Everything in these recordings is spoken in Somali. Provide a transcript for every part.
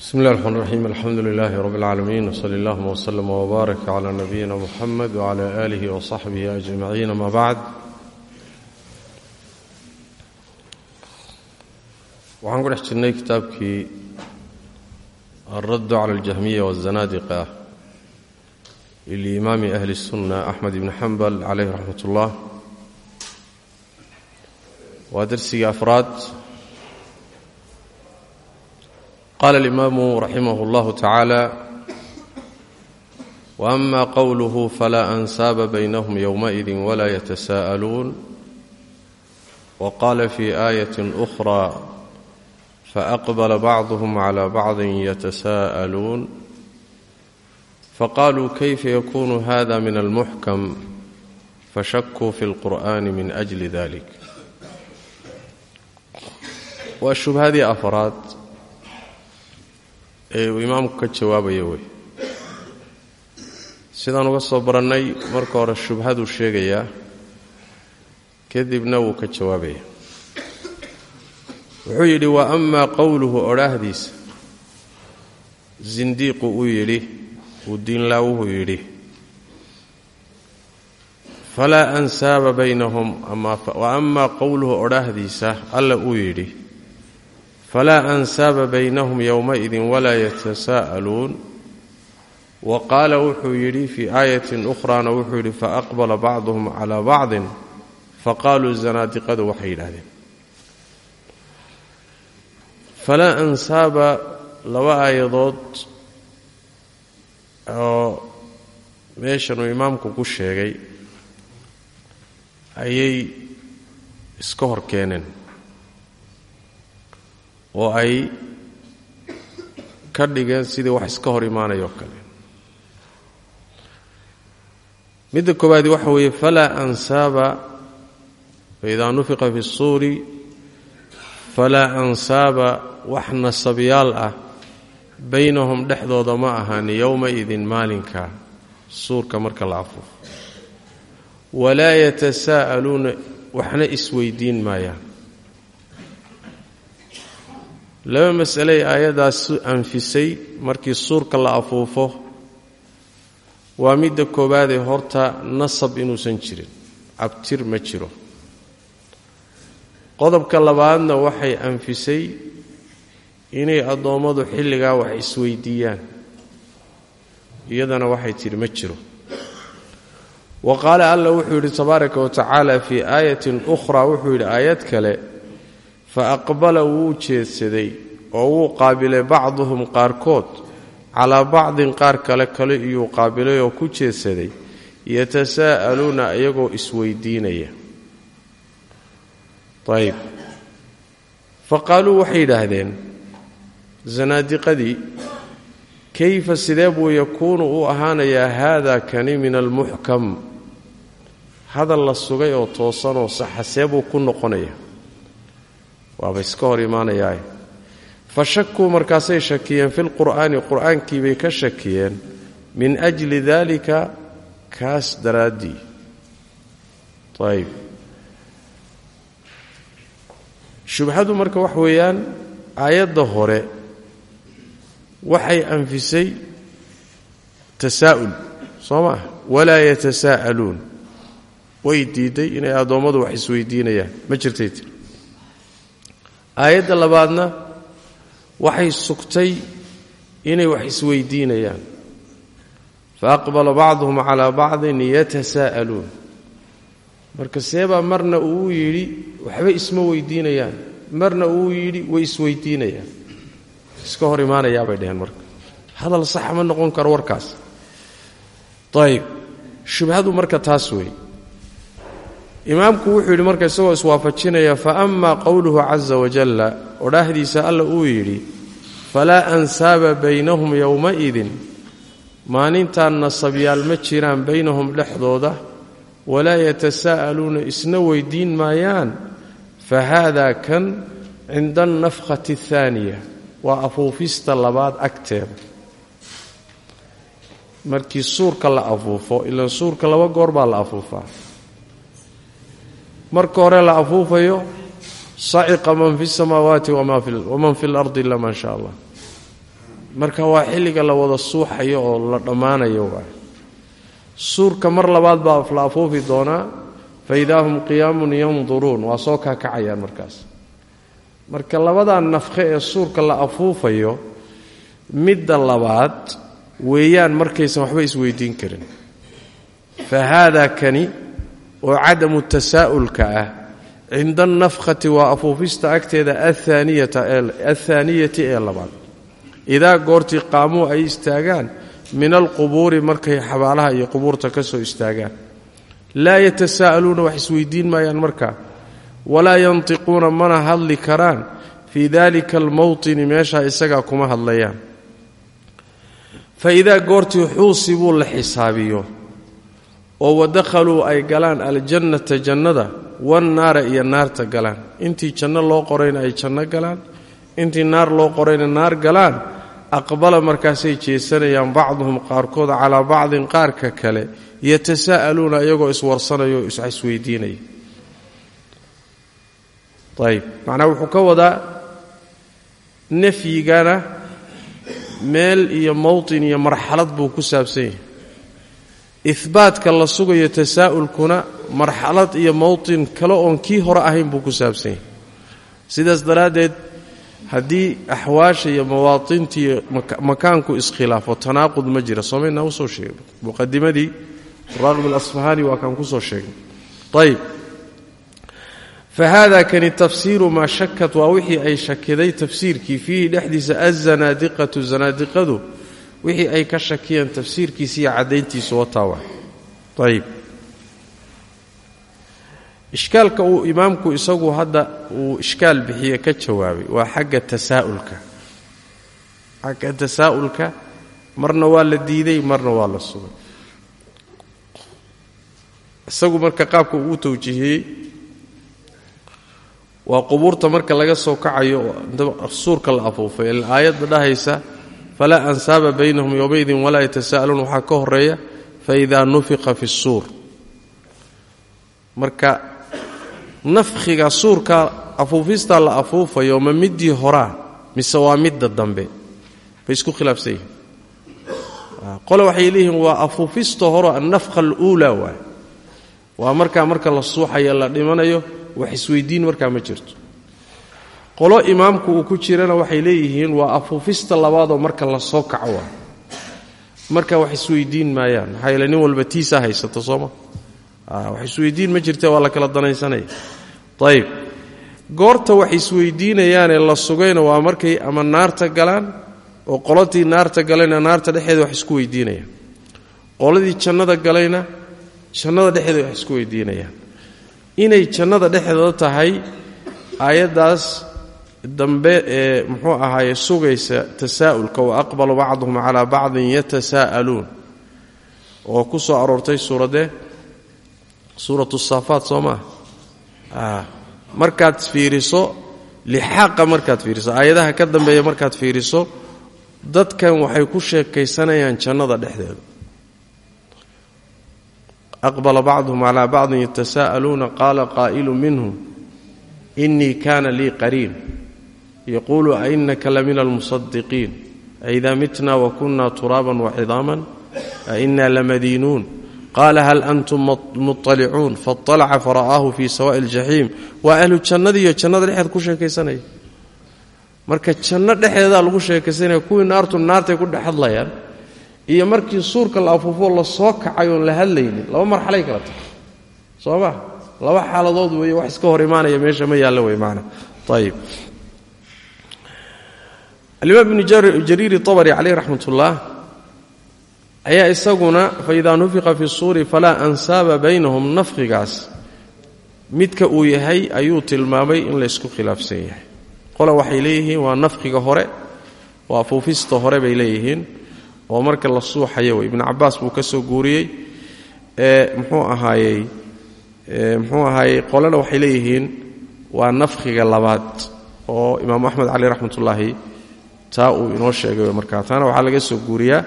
bismi illahi raxmaan raxiim alxamdu lilaahi rabi اlcaalamiin wsali allahuma wslama wbaarak cala nabiyina muxamed wcala aalihi wasaxbihi ajmaciin ama bacd waxaan ku dhex jirnay kitaabkii alraddu cala aljahmiya wazanaadiqa liimaami ahli اsunna axmed ibni xambal calayh raxmat ullah waa darsigii afraad qala alimaamu raximah اllahu tacaala waama qowluhu falaa ansaaba baynahum yowmaئidi wla yatasaa'aluun waqala fi aayat أkhra faأqbala bacduhm clى bacdi yatasaa'aluun faqaluu kayfa yakunu hada min almuxkam fashakuu fi اlqur'ani min أjli dalik waa shubhadii afraad ee imaamku ka jawaabaya wey sidaan uga soo barannay marka hore shubhaduu sheegayaa kadibna wuu ka jawaabaya. Wuxuu yidhi wa amaa qowluhu odhaahdiisa sindiiqu uu yidhi uu diinlaawuhu yidhi. Falaa ansaaba baynahum wa amaa qowluhu odhaahdiisa alla uu yidhi falaa ansaaba baynahum yowmaidin walaa yatasaa'aluun wa qaala wuxuu yidhi fii aayatin ukhraana wuxuu yidhi faaqbala bacduhum calaa bacdin faqaaluu zanaadiqadu waxay yidhahdeen falaa ansaaba laba aayadood oo meeshanuu imaamku ku sheegay ayay iska hor oo ay ka dhigeen sidii wax iska hor imaanayoo kale. Midda koowaadi waxa weeye falaa ansaaba faidaa nufiqa fi الsuuri falaa ansaaba wax nasabyaal ah baynahum dhexdooda ma ahaani yowmaidin maalinka suurka marka la afuufo walaa yatasaa'aluuna waxna isweydiin maayaan laba masaley aayaddaas anfisay markii suurka la afuufo. Waa midda koowaadee horta nasab inuusan jirin cabtir ma jiro. Qodobka labaadna waxay anfisay inay addoommadu xilligaa wax isweydiiyaan. Iyadana waxay tidhi ma jiro. Wa qaala alla wuxuu yidhi tabaaraka wa tacaala fii aayatin ukhraa wuxuu yidhi aayad kale fa aqbala wuu jeedsaday oo wuu qaabilay bacduhum qaarkood. Calaa bacdin qaar kale kale iyuu qaabilay oo ku jeedsaday. Yatasaa'aluuna iyagoo isweydiinaya. Ayb fa qaaluu waxay yidhaahdeen zanaadiqadii kayfa sidee buu yakuunu u ahaanayaa haada kani min almuxkam? Hadal la sugay oo toosanoo saxa see buu ku noqonaya waaba iska hor imaanayaa fa shakuu markaasay shakiyeen fi lqur'aani qur'aankii bay ka shakiyeen min ajli daalika kaas daraaddii ayb shubhadu marka wax weeyaan aayadda hore waxay anfisay tasaa'ul soo maah walaa yatasaa'aluun way diiday inay addoommadu wax isweydiinayaan. Ma jirtay aayadda labaadna waxay sugtay inay wax isweydiinayaan. Fa aqbala bacduhum calaa bacdin yatasaa'aluun. Marka seebaa marna uu yidhi waxba isma weydiinayaan. Marna uu yidhi way isweydiinayaan. Iska hor imaanayaabay dheheen marka. Hadal saxa ma noqon karo warkaas. Ayib shubhadu marka taas weeye imaamku wuxuu yidhi marka isagoo iswaafajinaya fa ama qowluhu caza wajalla odhaahdiisa alla uu yidhi falaa ansaaba baynahum yowmaidin maalintaan nasabyaal ma jiraan baynahum dhexdooda walaa yatasaa'aluuna isna weydiin maayaan fa haadaa kan cinda alnafkhati ahaaniya waa afuufista labaad agteeda. Markii suurka la afuufo ilaan suurka laba goor baa la afuufaa marka hore la afuufayo saciqa man fi samaawaati waman fi اlardi ila maa sha allah. Marka waa xilliga la wada suuxayo oo la dhammaanayo waay suurka mar labaad baa la afuufi doonaa fa idaa hum qiyaamun yanduruun waa soo kaakacayaan markaas. Marka labadaa nafkhe ee suurka la afuufayo midda labaad weeyaan markaysan waxba isweydiin karin. Fa haadaa kani oo cadamu tasaa'ulka ah cinda anafkhati waa afuufista agteeda athaaniyati ee labaad. Idaa goortii qaamuu ay istaagaan min alqubuuri markay xabaalaha iyo qubuurta ka soo istaagaan. Laa yatasaa'aluuna wax isweydiin maayaan markaa walaa yantiquuna mana hadli karaan fii dalika almowtini meeshaa isagaa kuma hadlayaan. Fa idaa goortii xuusibuu la xisaabiyo oo wadakhaluu ay galaan aljannata jannada wannaara iyo naarta galaan. Intii janno loo qorayna ay janno galaan intii naar loo qorayna naar galaan aqbala markaasay jeesanayaan bacduhum qaarkood calaa bacdin qaarka kale yatasaa'aluuna iyagoo iswarsanaya oo isweydiinaya ayb macnaa wuxuu ka wadaa nafyigana meel iyo mowtin iyo marxalad buu ku saabsan yahay ihbaatka la sugayo tasaa'ulkuna marxalad iyo mowtin kale oon kii hore ahayn buu ku saabsan yahay. Sidaas daraaddeed haddii axwaasha iyo mawaatinta iyo makaanku iskhilaafo tanaaqud ma jira. Soomaynaa u soo sheegno muqadimadii raaqib alasfahaani waa kaan ku soo sheegnay ayb fa haada kani tafsiiru maa shakat waa wixii ay shakiday tafsiirkii fiihi dhexdiisa azanaadiqatu zanaadiqadu wixii ay ka shakiyeen tafsiirkiisa iyo caddayntiisu wataa wa ayb ishkaalka uu imaamku isagu hadda uu ishkaal bixiye ka jawaabay waa xagga tasaa'ulka. Xagga tasaa'ulka marna waa la diiday marna waa la sugay. Isagu marka qaabka uu tawjiihiyey waa qubuurta marka laga soo kacayo suurka la afuufay aayadda dhahaysa falaa ansaaba baynahum yowmaydin walaa yatasa'aluun waxaa ka horreeya faidaa nufiqa fi suur marka nafkhiga suurka afuufistaa la afuufayo ma middii horaa mise waa midda dambe bay isku khilaafsan yihiin qole waxay leeyihiin waa afuufista horo annafkha aluulaa waay waa markaa marka la suuxayo la dhimanayo wax isweydiin markaa ma jirto qolo imaamku uu ku jirana waxay leeyihiin waa afuufista labaadoo marka la soo kaco waa. Marka wax isweydiin maayaan. Maxaa yeele nin walba tiisaa haysato sooma wax isweydiin ma jirte waa la kala danaysanaya ayib goorta wax isweydiinayaanee la sugayna waa markay ama naarta galaan oo qolatii naarta galayna naarta dhexeeda wax isku weydiinayaan. Qoladii jannada galayna jannada dhexeeda wax isku weydiinayaan. Inay jannada dhexdeeda tahay aayaddaas dambe ee muxuu ahaaye sugaysa tasaa'ulka wa aqbalu bacduhum calaa bacdin yatasaa'aluun oo ku soo aroortay suuradee suuratu saafaat soo maa markaad fiiriso lixaaqa markaad fiiriso aayadaha ka dambeeya markaad fiiriso dadkan waxay ku sheekaysanayaan jannada dhexdeeda. Aqbala bacduhum calaa bacdin yatasaa'aluuna qaala qaa'ilu minhum inii kaana lii qariin yaquulu ainaka la min almusadiqiin aidaa mitna wa kunna turaaban wacidaaman ainaa lamadiinuun qaala hal antum muطalicuun faاطalaca fara'aahu fii sawaa'i اljaxiim waa ahlu jannadiiyo jannada dhexeed ku sheekaysanaya marka janno dhexeedaa lagu sheekaysanaya kuwii naartu naartay ku dhex hadlayaan iyo markii suurka la afuufoo la soo kacay oon la hadlaynin laba marxalay kala tahay soo ma laba xaaladood weeye wax iska hor imaanaya meesha ma yaallo wey maana ayib alimaam ibnu jariiri طabri caleyh raxmat ullah ayaa isaguna faidaa nufiqa fi suuri falaa ansaaba baynahum nafqigaas. Midka uu yahay ayuu tilmaamay in laysku khilaafsan yahay. Qole waxay leeyihiin waa nafqiga hore waa afuufista hore bay leeyihiin oo marka la suuxayo wey ibnu cabaas buu ka soo guuriyey ee muxuu ahaayey muxuu ahaayey qolena waxay leeyihiin waa nafkhiga labaad oo imaamu axmed cali raxmatullaahi taa uu inoo sheegay markaa taana waxaa laga soo guuriyaa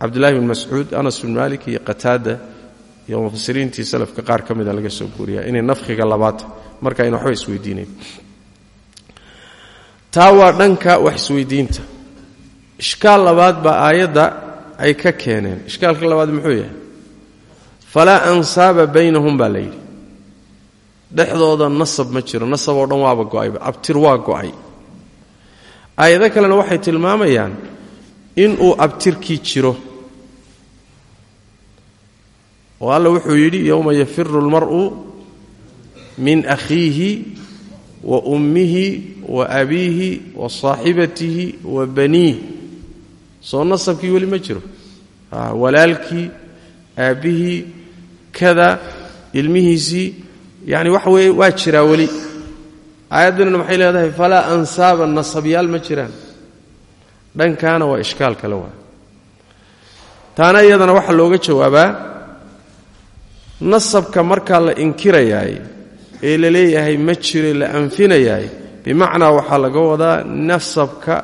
cabdullahi bin mascuud anas bin malik iyo qataada iyo mufasiriintii salafka qaar ka mida laga soo guuriyaa. Inay nafkhiga labaad marka ayna waxba isweydiinayn taa waa dhanka wax isweydiinta ishkaal labaad baa aayadda ay ka keeneen. Ishkaalka labaad muxuu yahay? Falaa ansaaba baynahum baa la yidhi. Dhexdooda nasab ma jiro. Nasab oo dhan waaba go'ayba abtir waa go'ay aayado kalena waxay tilmaamayaan inuu abtirkii jiro. Oo alla wuxuu yidhi yowma yafiru almar'u min akhiihi wa ummihi wa abiihi wa saaxibatihi wa baniih. Soo nasabkii weli ma jiro. Walaalkii aabbihii kada ilmihiisii yani waxa weeye waa jiraa weli aayaddanina maxay leedahay falaa ansaaba nasabyaal ma jiraan. Dhankaana waa ishkaal kale waa. Taana iyadana waxaa looga jawaabaa nasabka markaa la inkirayaay ee la leeyahay ma jiro la anfinayaay. Bimacnaa waxaa laga wadaa nasabka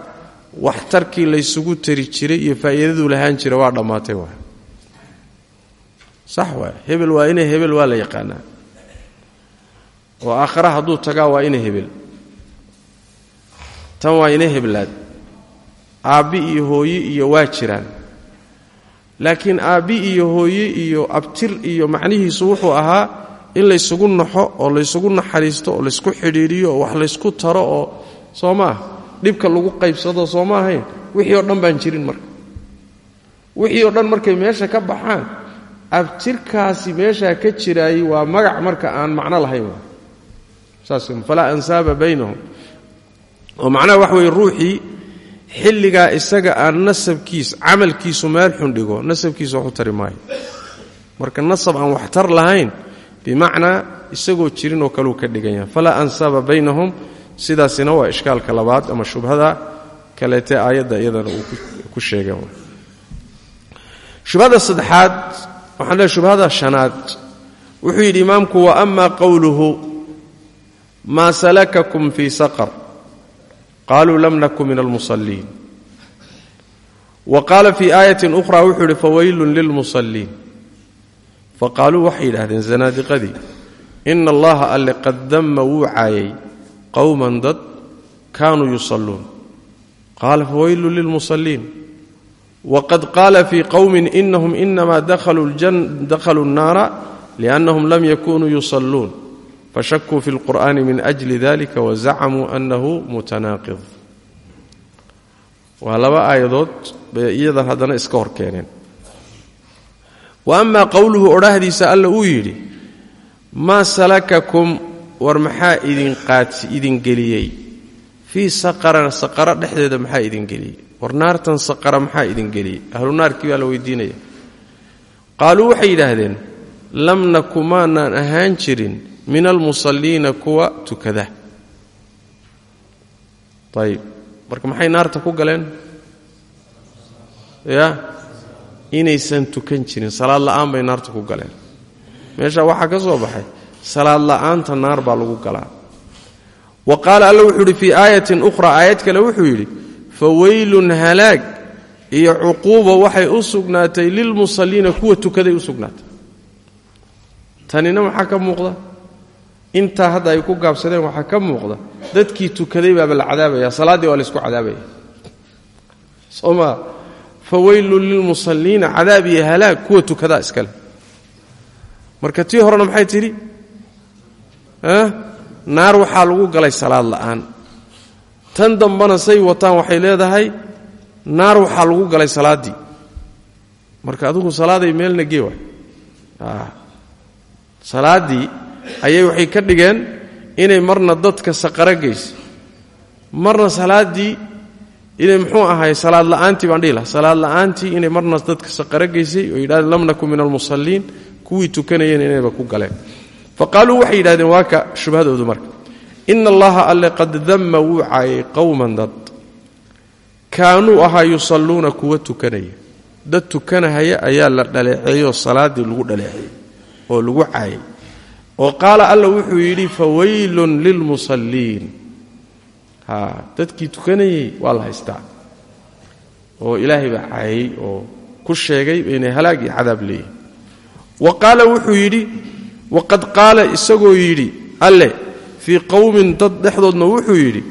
waxtarkii laysugu tari jiray iyo faa'iidaduu lahaan jira waa dhammaatay waa. Sax waay hebel waa inay hebel waa la yaqaanaa oo aakhara hadduu tagaa waa ina hebel tan waa ina heblaad aabbi iyo hooye iyo waa jiraan. Laakiin aabbi iyo hooye iyo abtir iyo macnihiisu wuxuu ahaa in laysugu naxo oo laysugu naxariisto oo laysku xidhiidhiyo oo wax laysku taro oo soo maah dhibka lagu qaybsado soo ahayn. Wixii oo dhan baan jirin marka. Wixii oo dhan markay meesha ka baxaan abtirkaasi meeshaa ka jiraayey waa magac marka aan macno lahayn falaa ansaaba baynahum. Oo macnaha waxa weye ruuxii xilligaa isaga aan nasabkiis camalkiisu meel xun dhigo nasabkiisu waxu tari maayo. Marka nasab aan waxtar lahayn bimacnaa isagoo jirin oo kaleu ka dhigan yahay. Falaa ansaaba baynahum sidaasina waa ishkaalka labaad ama shubhada kaleete aayadda iyadana uu ku sheegeen shubhada saddexaad waxaan leeay shubhada shanaad. Wuxuu yidhi imaamku wa ama qowluhu maa salakakum fii saqar? Qaluu lam naku min almusaliin wa qaala fii aayatin ukhra wuxuu yidhi fawaylun lilmusaliin faqaaluu waxay yidhahdeen zanaadiqadii ina allaha alle qad damma wuu caayay qowman dad kaanuu yusalluun. Qaala fawaylun lilmusaliin waqad qaala fii qowmin inahum inama dakhaluu الnaara liannahum lam yakunuu yusalluun fashakuu fi اlqur'ani min ajli dalika wazacamuu anahu mutanaaqid waa laba aayadood bay iyadan haddana iska hor keeneen wa ama qowluhu odhahdiisa alla uu yidhi maa salakakum war maxaa idin geliyey fii saqara saqara dhexdeeda maxaa idin geliyey war naartan saqara maxaa idin geliyey ahlu naarkii baa la ahaan jirin min almusalliina kuwa tukada. Ayib marka maxay naarta ku galeen? Ya? Inaysan tukan jirin. Salaad la'aan bay naarta ku galeen. Meesha waxaa ka soo baxay. Salaad la'aanta naar baa lagu galaa. Wa qaala alla wuxuu yidhi fii ukhra aayad kale wuxuu yidhi fawaylun halaag. Iyo cuquuba waxay u sugnaatay lilmusalliina kuwa tukaday u sugnaatay. Tanina maxaa ka muuqda intaa hadda ay ku gaabsadeen waxaa ka muuqda dadkii tukaday baaba la cadaabaya salaaddii waa laysku cadaabaya. Soo maa fawaylun lilmusalliina cadaab iyo halaag kuwa tukadaa iskale. Marka tii horena maxay tidhi? Naar waxaa lagu galay salaad la'aan. Tan dambana say wataan waxay leedahay naar waxaa lagu galay salaaddii marka adigu salaaday meelna gee waay salaaddii ayay waxay ka dhigeen inay marna dadka saqaro geysa marna salaaddii inay muxuu ahay salaad la'aantii baan dhihi salaad la'aantii inay marna dadka saqaro geysay oo yidhahdeen lam naku min almusalliin kuwii tukanayeen inayba ku galeen. Fa waxay yidhahdeen waa ka shubhadoodu marka ina allaha alle qad damma wuu caayay qowman dad. Kaanuu ahaa yusalluuna kuwa tukanaya. Dad tukanahaya ayaa la dhaleeceeyoo salaaddii lagu dhaleeceeyey oo lagu caayay oo qaala alla wuxuu yidhi fawaylun lilmusalliin dadkii tukanayey waa la haystaa. Oo ilaahay baa caayay oo ku sheegay inay halaag iyo cadaab leeyihiin wa qaala wuxuu yidhi waqad qaala isagoo yidhi alle fii qowmin dad dhexdoodna wuxuu yidhi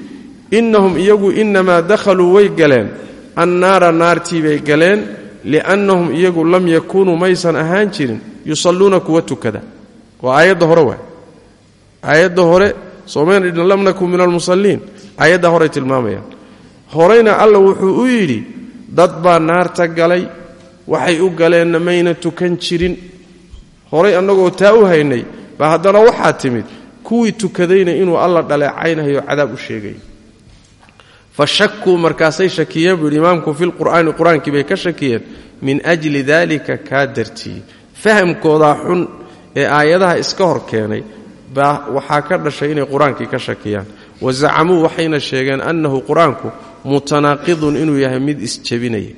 innahum iyagu innamaa dakhaluu way galeen annaara naartii bay galeen liannahum iyagu lam yakuunuu maysan ahaan jirin yusalluuna kuwa tukada waa aayadda hore waay aayadda hore dhidhin lam nakun min almusalliin aayadda horey tilmaamayaan horeyna alla wuxuu u yidhi dad baa naarta galay waxay u galeenna mayna tukan jirin. Horay annagoo taa u haynay ba haddana waxaa timid kuwii tukadayna inuu alla dhaleecaynayo cadaab u sheegayo fa shakuu markaasay shakiyeen buu yidhi imaamku filqur'aani qur'aankii bay ka shakiyeen min ajli daalika kaa dartii. Xun ee aayadaha iska hor keenay baa waxaa ka dhashay inay qur'aankii ka shakiyaan. Wa zacamuu waxayna sheegeen annahu qur'aanku mutanaaqidun inuu yahay mid isjebinaya.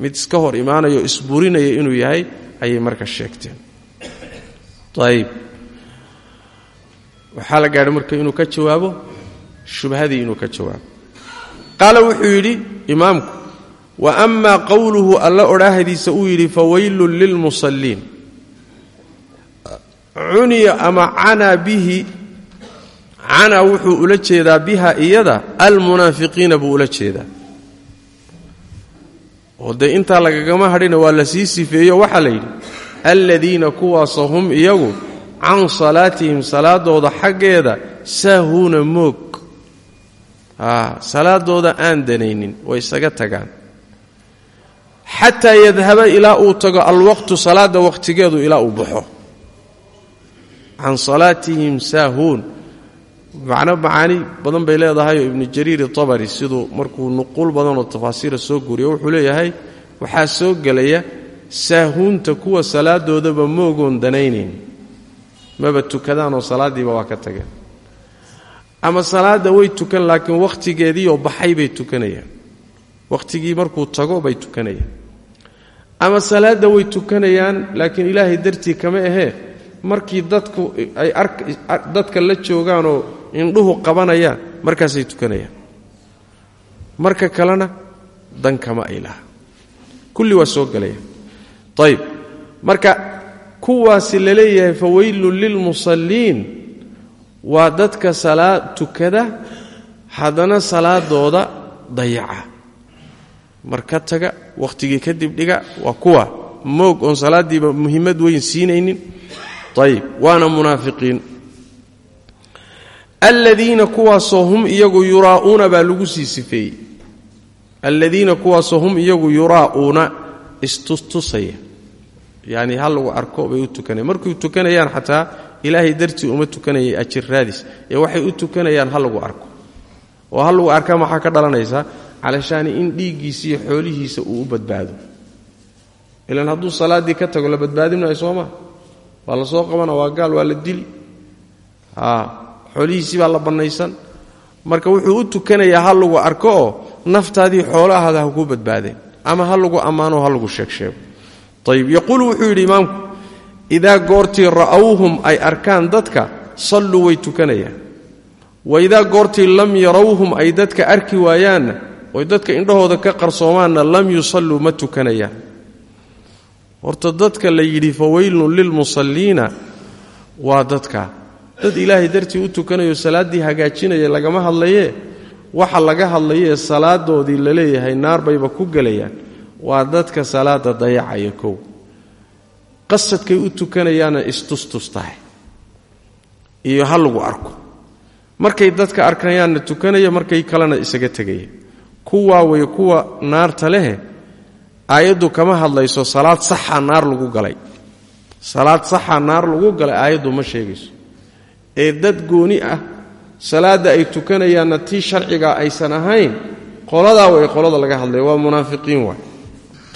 Mid iska hor imaanayo isburinaya inuu yahay ayay marka sheegteen. Ayib waxaa la gaadhay marka inuu ka jawaabo? Shubhadii inuu ka jawaabo. Qaala wuxuu yidhi imaamku wa amaa qowluhu alla odhaahdiisa uu yidhi fawaylun lilmusalliin cuniya ama canaa bihi canaa wuxuu ula jeedaa biha iyada almunaafiqiina buu ula jeedaa. oo dee intaa lagagama hadhina waa la sii sifeeyo waxaa la yidhi aladiina kuwaasoo hum iyagu can salaatihim salaadooda xaggeeda saahuuna moog. Salaadooda aan danaynin way isaga tagaan. Xataa yadhaba ilaa uu tago alwaqtu salaada waqtigeedu ilaa uu baxo can salaatihim saahuun macno macaani badan bay leedahayoo ibnu jariir itabari siduu markuu nuquul badanoo tafaasiira soo guuriyo wuxuu leeyahay waxaa soo gelaya saahuunta kuwa salaadoodaba moogoon danaynayn maba tukadaanoo salaaddiiba waa ka tageen ama salaadda way tukan laakiin wakhtigeediioo baxay bay tukanayaan wakhtigii markuu tago bay tukanayaan ama salaadda way tukanayaan laakiin ilaahay dartii kama ahee markii dadku ay dadka la joogaanoo indhuhu qabanayaan markaasay tukanayaan. Marka kalena dan kama ay laha kulli waa soo gelaya ayib marka kuwaasi la leeyahay fawaylun lilmusalliin waa dadka salaad tukada haddana salaadooda dayaca. Marka taga wakhtigii kadib dhiga waa kuwa moog oon salaaddiiba muhimmad weyn siinaynin ayib waana munaafiqiin aladiina kuwaasoo hum iyagu yuraa'uuna baa lagu sii sifeeyey aladiina kuwaasoo hum iyagu yuraa'uuna istustusaya yacni ha lagu arko bay u tukanayaan markay tukanayaan xataa ilaahay dartii uma tukanayay ajir raadis ee waxay u tukanayaan ha lagu arko oo ha lagu arkaa maxaa ka dhalanaysaa calashaani in dhiiggiisa iyo xoolihiisa uu u badbaado ilaan hadduu salaaddii ka tago la badbaadin maayo soo waa la soo qabana waa gaal waa la dili xoolihiisii baa la bannaysan. Marka wuxuu u tukanayaa ha lagu arko oo naftaadii xoolahaada ha badbaadeen ama ha lagu ammaano ha lagu sheegsheego. Ayib yaquulu wuxuu yidhi imaamku idaa goortii ra'awhum ay arkaan dadka salluu way tukanayaan. Wa idaa goortii lam yarawhum ay dadka arki waayaanna oy dadka indhahooda ka qarsoomaanna lam yusalluu ma tukanayaan horta dadka la yidhi fawaylun lilmusalliina waa dadka. Dad ilaahay dartii u tukanayo salaaddii hagaajinaya lagama hadlayee? Waxa laga hadlayee salaadoodii la leeyahay naar bayba ku gelayaan waa dadka salaada dayacaya kow. Qasadkay u tukanayaana istustus tahay. Iyo ha lagu arko. Markay dadka arkayaanna tukanaya markay kalena isaga tegaya kuwaa way kuwa naarta lehe aayaddu kama hadlayso salaad saxa naar lagu galay. Salaad saxa naar lagu galay aayaddu ma sheegayso. Ee dad gooni ah salaadda ay tukanayaanna tii sharciga aysan ahayn qoladaa way qolada laga hadlaya waa munaafiqiin waay.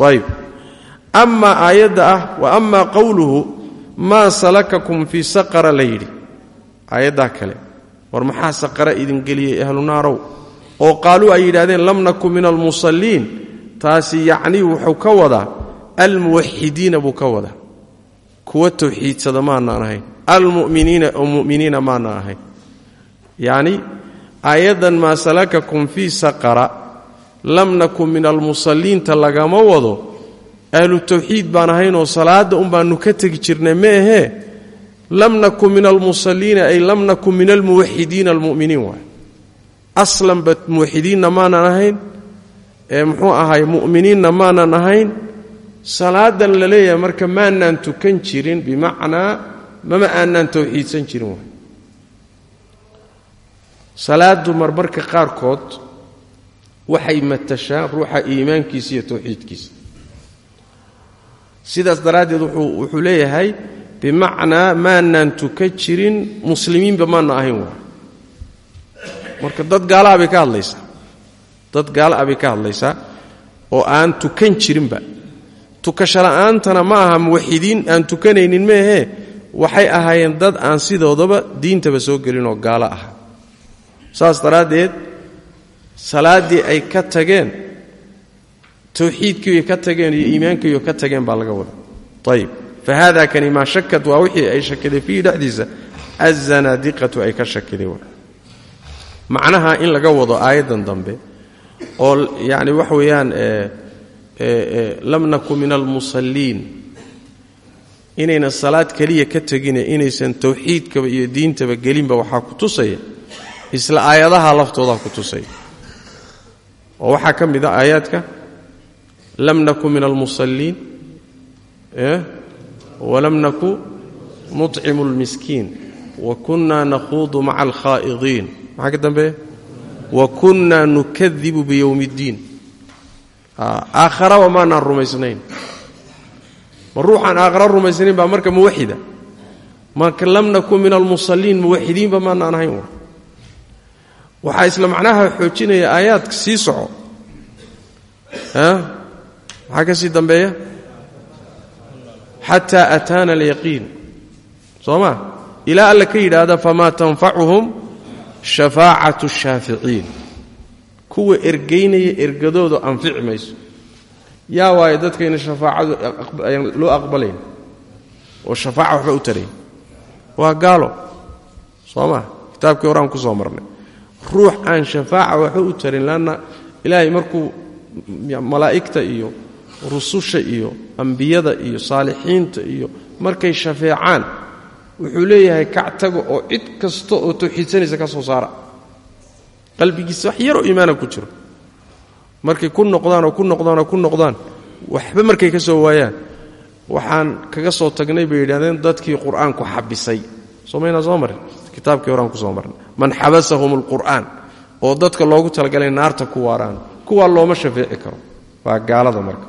Ayb amaa aayadda ah wa amaa qowluhu maa salakakum fii saqara la yidhi. Kale war maxaa saqara idin geliyey ahlu naarow? Oo qaaluu ay yidhahdeen lam nakun min almusalliin taasi yacnii wuxuu ka wadaa almuwaxidiina buu ka wadaa. Kuwa tawxiidsada maanaan ahayn almuminiina oo muminiina maanaan ahayn. Yacni aayaddan maa salakakum fii saqara lam nakun min almusalliinta lagama wado ahlu tawxiid baan ahaynoo un baanu ka tegi jirnay ma ahee? Lam nakun min almusalliina ay lam nakun min almuwaxidiina almuminiin waay. Aslanba muwaxidiinna maanaan ahayn ee muxuu ahay mu'miniinna maanan ahayn salaadan la leeyahay marka maanaan tukan jirin bimacnaa mama aanaan tawxiidsan jirin waay. Salaadu marmarka qaarkood waxay matashaa ruuxa iimaankiisa iyo tawxiidkiisa. Sidaas daraaddeed wuxuu leeyahay bimacnaa maanaan tukan jirin muslimiinba maana ahayn waay. Marka dad gaalaha bay ka hadlaysaa dad gaalaha bay ka hadlaysaa oo aan tukan jirinba. Tukasho la'aantana ma aha muwaxidiin aan tukanaynin meehee waxay ahaayeen dad aan sidoodaba diintaba soo gelinoo gaalo ah. Saas daraaddeed salaaddii ay ka tageen tawxiidkiiay ka tageen iyo iimaankiiyo ka tageen baa laga wada ayib fa haada kani maa shakad waa wixii ay shakiday fiihi dhexdiisa azanaadiqatu ay ka shakiday macnaha in laga wado aayaddan dambe oo yacni wax weeyaan lam naku min almusalliin inaynan salaad keliya ka tegine inaysan tawxiidkaba iyo diintaba gelinba waxaa ku tusaya isla aayadaha laftoodaa ku tusaya. Oo waxaa ka mid a aayaadka lam naku min almusalliin walam naku nuطcimu اlmiskiin wa kunna nakhuudu maca alkhaa'idiin. Maxaa ka dambeeya wa kunna nukadibu biyowmi اddiin aakharaba maanaan rumaysnayn. Ma ruuxaan aakhara rumaysnayn baa marka muwaxida marka lam nakun min almusalliin muwaxidiinba maanaan ahayn waxaa isla macnaha xoojinaya aayaadka sii soco. Maxaa ka sii dambeeya? Xataa ataana alyaqiin. Soo ma? Ilaa alla ka yidhaahda famaa tanfacuhum shafaacatu shaaficiin. Kuwa ergaynaya ergadoodu anfici mayso. Yaa waayo dadkayna shafaacadu loo aqbalayn. Oo shafaaca waxba u tarayn waa gaalo. Soo maa kitaabkii horaan ku soo marnay. Ruux aan shafaaca waxba u tarin leanna ilaahay markuu malaa'igta iyo rususha iyo ambiyada iyo saalixiinta iyo markay shafeecaan wuxuu leeyahay kac taga oo cid kasta oo tawxiidsanaysa ka soo saara. Qalbigiisa wax yaroo iimaana ku jiro. Markay ku noqdaan oo ku noqdaan oo ku noqdaan waxba markay ka soo waayaan. Waxaan kaga soo tagnay bay yidhahdeen dadkii qur'aanku xabisay. Somaynaa soo marin? Kitaabkii horaan ku soo marnay. Man xabasahum alqur'aan oo dadka loogu talagalay naarta ku waaraan. Kuwaa looma shafeeci karo. Waa gaalada marka.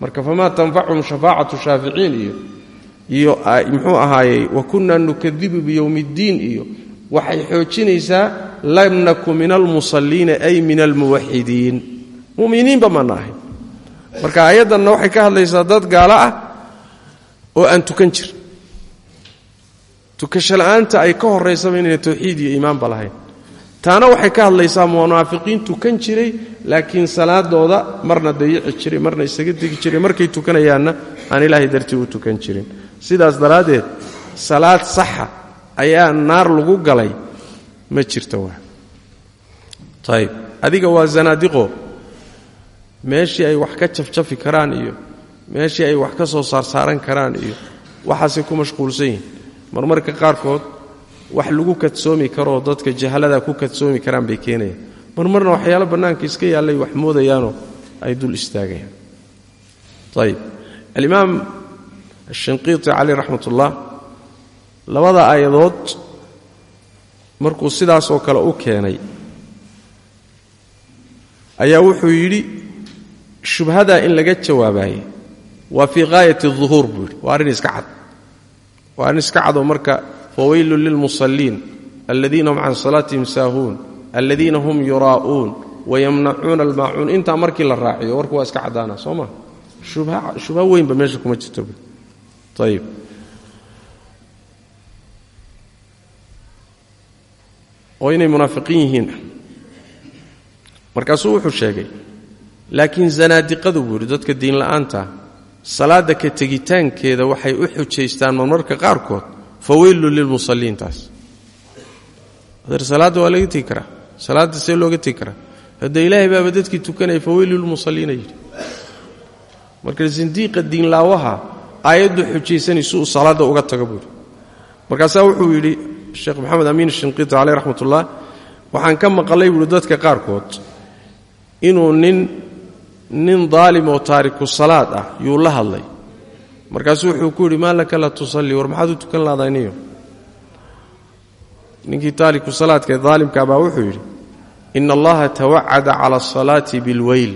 Marka famaa tanfacuhum shafaacatu shaaficiin iyo iyo muxuu ahaayey wa kunna nukadibu biyowmi اddiin iyo waxay xoojinaysaa lam naku min almusalliina ay min almuwaxidiin muminiinba maana ahayn marka aayaddanna waxay ka hadlaysaa dad gaalo ah oo aan tukan jir tukasho la'aanta ay ka horaysaba inayna tawxiid iyo iimaanba lahayn. Taana waxay ka hadlaysaa munaafiqiin tukan jiray laakiin salaadooda marna dayici jiray marna isaga degi jiray markay tukanayaanna aan ilaahay dartii u tukan jirin sidaas daraaddeed salaad saxa ayaa naar lagu galay ma jirta waa. Ayib adiga waa zanaadiqo. Meeshii ay wax ka jafjafi karaan iyo meeshii ay wax ka soo saarsaaran karaan iyo waxaasay ku mashquulsan yihiin marmarka qaarkood wax lagu kadsoomi karoo dadka jahalada ku kadsoomi karaan bay keenayaan. Marmarna waxyaalo bannaanka iska yaallay wax moodayaanoo ay dul istaagayaan. Ayib alimaam ashinqiiti caleyh raxmat ullah labada aayadood markuu sidaasoo kale u keenay ayaa wuxuu yidhi shubhadaa in laga jawaabaayey waa fii haayati duhuur buu yidhi. Waa arrin iska cad. Waa arrin iska cadoo marka fawaylun lilmusalliin aladiina hum can salaatihim saahuun aladiina hum yuraa'uun wayamnacuuna almaacuun intaa markii la raaciyo warku waa iska caddaana soo maa shubha weynba meesha ayib oo inay munaafiqiin yihiin markaasuu wuxuu sheegay laakiin zanaadiqadu buu yidhi dadka diinla'aanta salaadda ka tegitaankeeda waxay u xujaystaan marmarka qaarkood faweylun lilmusalliintaas adeer salaadda waa laga tegi karaa salaadda see looga tegi karaa hadda ilaahay baaba dadkii tukanaya faweylu lilmusalliina yidhi marka sindiiqa diinlaawaha aayaddu xujaysanaysu uu salaadda uga tago buuhi markaasaa wuxuu yidhi sheekh maxamed amiin shinqiiti caleyh raxmat ullah waxaan ka maqalay buuhi dadka qaarkood inuu nin nin daalim oo taariku salaad ah yuu la hadlay. Markaasuu wuxuu ku yidhi maa laka la tusallii war maxaad u tukan laadayniyo ninkii taariku salaadka ee daalimkaa baa wuxuu yidhi ina allaha tawacada cala asalaati bilweyl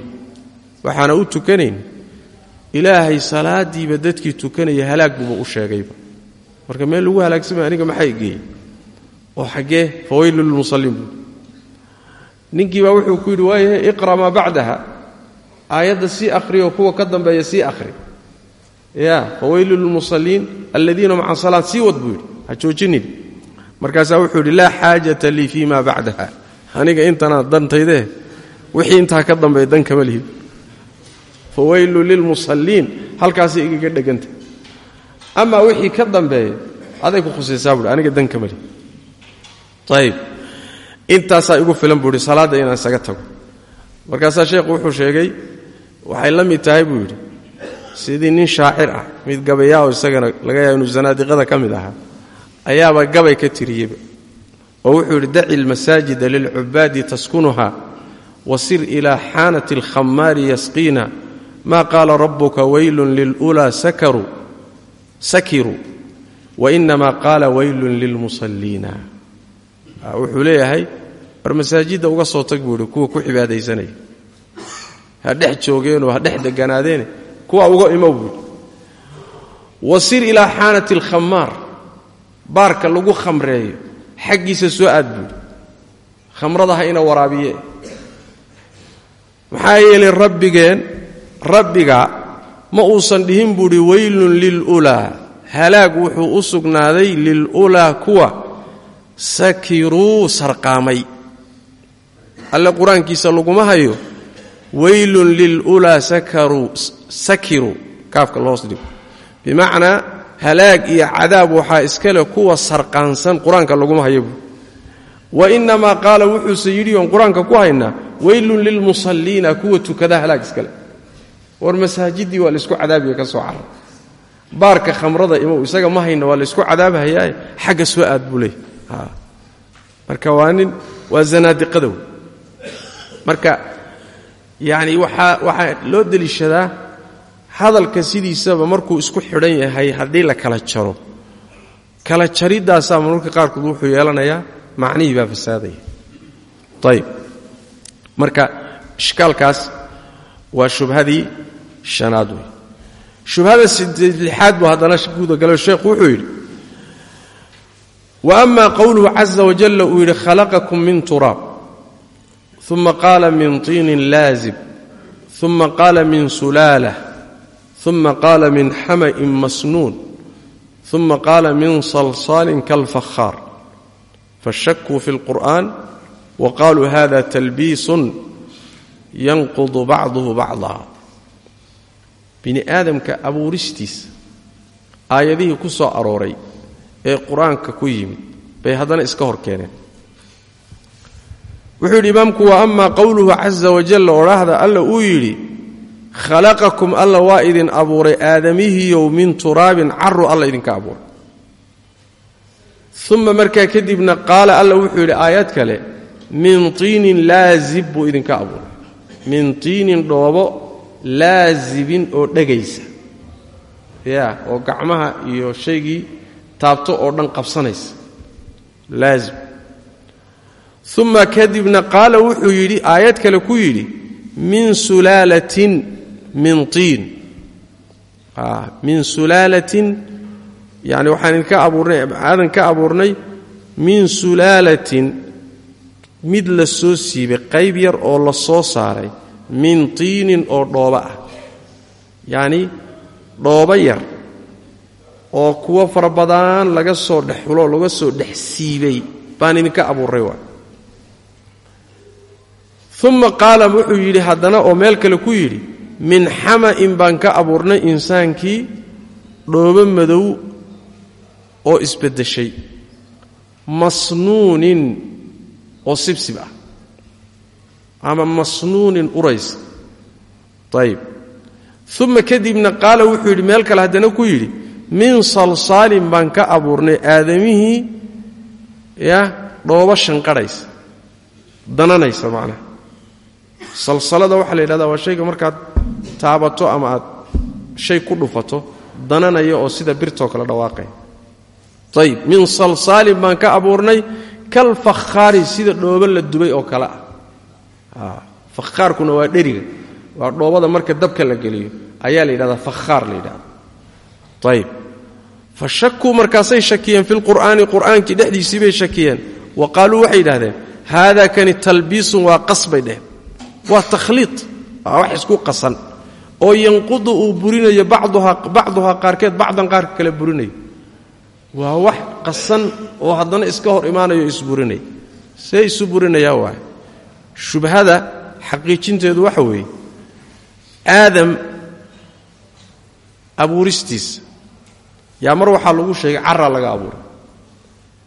waxaana u tukanayn ilaahay salaadiiba dadkii tukanaya halaag buuba u sheegayba. Marka meel lagu halaagsamay aniga maxay geeyey oo xaggee fawaylu lilmusalliin buu ninkii baa wuxuu ku yidhi waayahe iqra' maa bacdaha. Aayadda sii akhriyo kuwa ka dambeeya sii akhri. Ya fawaylu lilmusalliin aladiina maca salaad sii wad buu yidhi. Ha joojinin. Markaasaa wuxuu yidhi laa xaajata lii fii ma bacdaha. Aniga intanaa dantaydee wixii intaa ka dambeeya dan kama lihid fawaylu lilmusalliin halkaasay igaga dheganta amaa wixii ka dambeeya aday ku khusaysaa buuhi aniga dan kama lihid ayib intaasaa igu filan buu yidhi inaan isaga tago markaasaa sheekhu wuxuu sheegay waxay la mid tahay buu yidhi sidii nin shaacir ah mid gabayaao isagana laga yaaba inuu zanaadiqada ka mid ahaa gabay ka tiriyeyba oo wuxuu yidhi daci lmasaajida lilcubaadi taskunuha wasir ilaa xaanati alkhamaari yasqiina maa qaala rabuka weylun lilulaa sakiruu wainamaa qaala weylun lilmusalliina. Wuxuu leeyahay war masaajidda uga soo tag buu ihi kuwa ku cibaadaysanaya ha dhex joogeenoo ha dhex degganaadeene kuwa uga imow buuhi wasir ilaa xaanati alkhamaar baarka lagu khamreeyo xaggiisa soo aad buuhi khamrada rabbiga ma uusan dhihin buuhi weylun lilulaa halaag wuxuu u sugnaaday lilulaa kuwa sakiruu sarqaamay. Alle qur'aankiisa laguma hayo weylun lilulaa sakiruu kaafka loos dhigo bimacnaa halaag iyo cadaab waxaa iskale kuwa sarqaansan qur'aanka laguma hayo wa inamaa qaala wuxuuse yidhi oon qur'aanka ku haynaa weylun lilmusalliina kuwa tukada halaag iskale war masaajiddii waa laysku cadaabiya ka soo cara baarka khamrada imow isaga ma hayna waa laysku cadaabhayaae xagga soo aad buu leey marka waa waa zanaadiqada marka yacni waxaa waxaa loo deliishadaa hadalka sidiisaba markuu isku xidhan yahay haddii la kala jaro. Kala jariddaasaa mararka qaarkood wuxuu yeelanayaa macnihii baa fasaadaya. Ayib marka ishkaalkaas waa shubhadii shanaad wey shubhada lixaad buu haddana gudagalo sheekhu wuxuu yidhi wa ama qowluhu caza wajalla uu yidhi khalaqakum min turaab uma qaala min tiinin laazib uma qaala min sulaalah uma qaala min xama'in masnuun uma qaala min salsaalin kalfakhaar. Fashakuu fi اlqur'an wa qaluu hada talbiisun yanqudu bacduhu bacda bini aadamka abuuristiisa aayadihii ku soo arooray ee qur'aanka ku yimid bay haddana iska hor keeneen. Wuxuu yidhi imaamku wa ama qowluhu caza wajalla odhaahda alla uu yidhi khalaqakum alla waa idin abuuray aadamihiyow min turaabin caru alla idinka abuuray. Uma markaa kadibna qaala alla wuxuu yidhi aayad kale min tiinin laazib buu idinka abuuray min tiinin dhoobo laazibin oo dhegaysa. Ya oo gacmaha iyo shaygii taabto oo dhan qabsanaysa. Laazim uma kadibna qaala wuxuu yidhi aayad kale ku yidhi min sulaalatin min tiin. Min sulaalatin yani waxaan idinka abuurnay aadan ka abuurnay min sulaalatin mid la soo siibay qayb yar oo la soo saaray min tiinin oo dhooba ah. Yacni dhooba yar oo kuwo fara badan laga soo dhexulo laga soo dhex siibay baan idinka abuurray waa. Uma qaala wuxuu yidhi haddana oo meel kale ku yidhi min xama'in baan ka abuurnay insaankii dhoobo madow oo isbeddeshay. Masnuunin oo sibsib ah ama masnuunin uraysa ayib uma kadibna qaala wuxuu yidhi meel kale haddana ku yidhi min salsaalin baan ka abuurnay aadamihii ya dhoobo shanqadhaysa dananaysa macnaha. Salsalada waxaa la yidhahdaa waa shayga markaad taabato ama aad shay ku dhufato dananaya oo sida birtoo kale dhawaaqaya ayib min salsaalin baan ka abuurnay kal fakhaari sida dhoobo la dubay oo kale ah fakhaarkuna waa dheriga. Waa dhoobada marka dabka la geliyo. Ayaa la yidhahdaa fakhaar la yidhahda ayib fa shakuu markaasay shakiyeen fi lqur'aani qur'aankii dhexdiisii bay shakiyeen. Wa qaaluu waxay yidhahdeen haada kani talbiisun waa qas bay dheheen waa takhliid waa wax isku qasan. Oo yanqudu uu burinayo bacduhaa qaarkeed bacdan qaarka kale burinayo. Waa wax qasan oo haddana iska hor imaanayo isburinaya see isu burinayaa waay shubhada xaqiijinteedu waxa weeye aadam abuuristiisa yaa mar waxaa lagu sheegay carraa laga abuuray.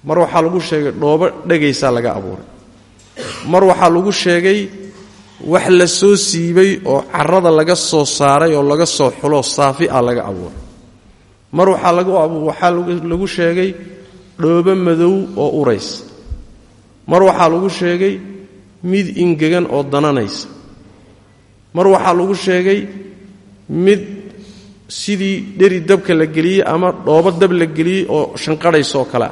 Mar waxaa lagu sheegay dhoobo dhegaysaa laga abuuray. Mar waxaa lagu sheegay wax la soo siibay oo carrada laga soo saaray oo laga soo xuloo saafi ah laga abuuray. Mar waxaa waxaa lagu sheegay dhoobo madow oo uraysa mar waxaa lagu sheegay mid ingegan oo dananaysa. Mar waxaa lagu sheegay mid sidii dheri dabka la geliyey ama dhoobo dab la geliyey oo shanqadhaysa oo kale.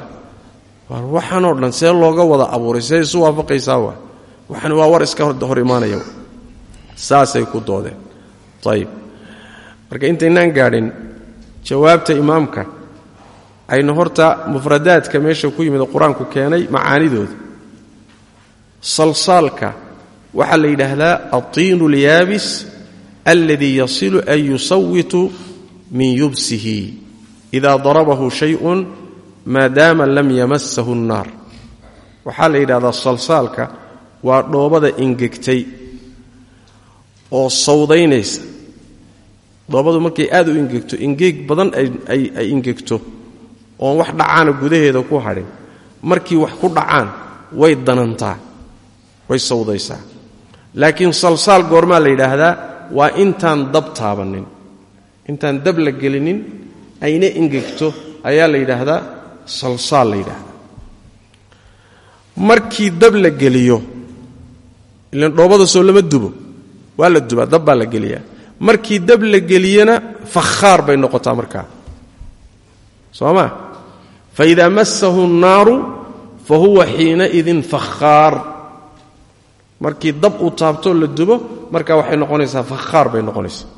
Ah waxaanoo dhan see looga wada abuuray see isu waafaqaysaa waa. Waxan waa war iska hor imaanaya saasay ku doodeen. Ayib marka intaynaan gaadhin jawaabta imaamka aynu horta mufradaadka meesha ku yimid qur'aanku keenay macaanidooda salsaalka waxaa la yidhaahdaa altiinu alyaabis alladii yasilu an yusawitu min yubsihi ida darabahu shayun maadaama lam yamasahu nnaar. Waxaa la yidhahdaa salsaalka waa dhoobada ingegtay oo sawdaynaysa. Dhoobadu markay aad u ingegto ingeeg badan ay ingegto oon wax dhacaana gudaheeda ku hadhin. Markii wax ku dhacaan way danantaa way sawdaysaa. Laakiin salsaal goormaa la yidhaahdaa waa intaan dab taabannin intaan dab la gelinin ayna ingegto ayaa la yidhaahdaa salsaal la yidhaahdaa. Markii dab la geliyo ilan dhoobada soo lama dubo waa la dubaa dab baa la geliyaa. Markii dab la geliyana fakhaar bay noqotaa markaa. Soo ma? Fa idaa massahu nnaaru fa huwa xiinaidin fakhaar markii dab uu taabto la dubo marka waxay noqonaysaa fakhaar bay noqonaysaa.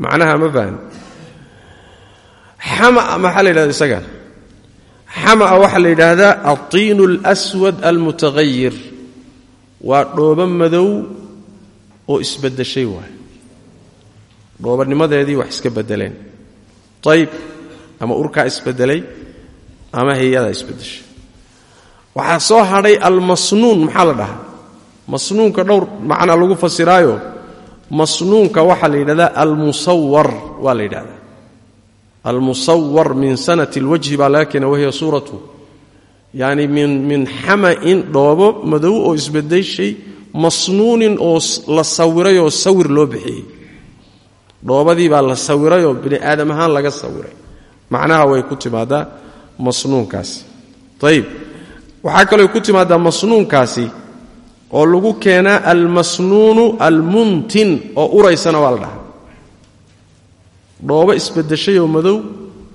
Macnaha ma fahan xamaa maxaa la yidhahda isagan xamaa ah waxaa la yidhaahdaa altiinu alswad almutahayir waa dhoobo madow oo isbedeshay waay dhoobanimadeedii wax iska bedeleen ayb ama urkaa isbedelay ama hayada isbedeshay waxaa soo hadhay almasnuun maxaa la dhahaa? Masnuunka dhowr macnaa lagu fasiraayo masnuunka waxaa la yidhahdaa almusawar waa la yidhahdaa. Almusawar min sanati اlwajhi baa laga keena wahiya suuratu. Min min xama'in dhoobo madow oo isbedeshay masnuunin oo la sawirayoo sawir loo bixiyey. Dhoobadii baa la sawirayoo bini aadam ahaan laga sawiray. Macnaha way ku timaadaa masnuunkaasi. Ayib waxaa kaloo ku timaadaa masnuunkaasi oo lagu keenaa almasnuunu almuntin oo uraysana waa la dhahaa. Dhoobo isbedeshayoo madow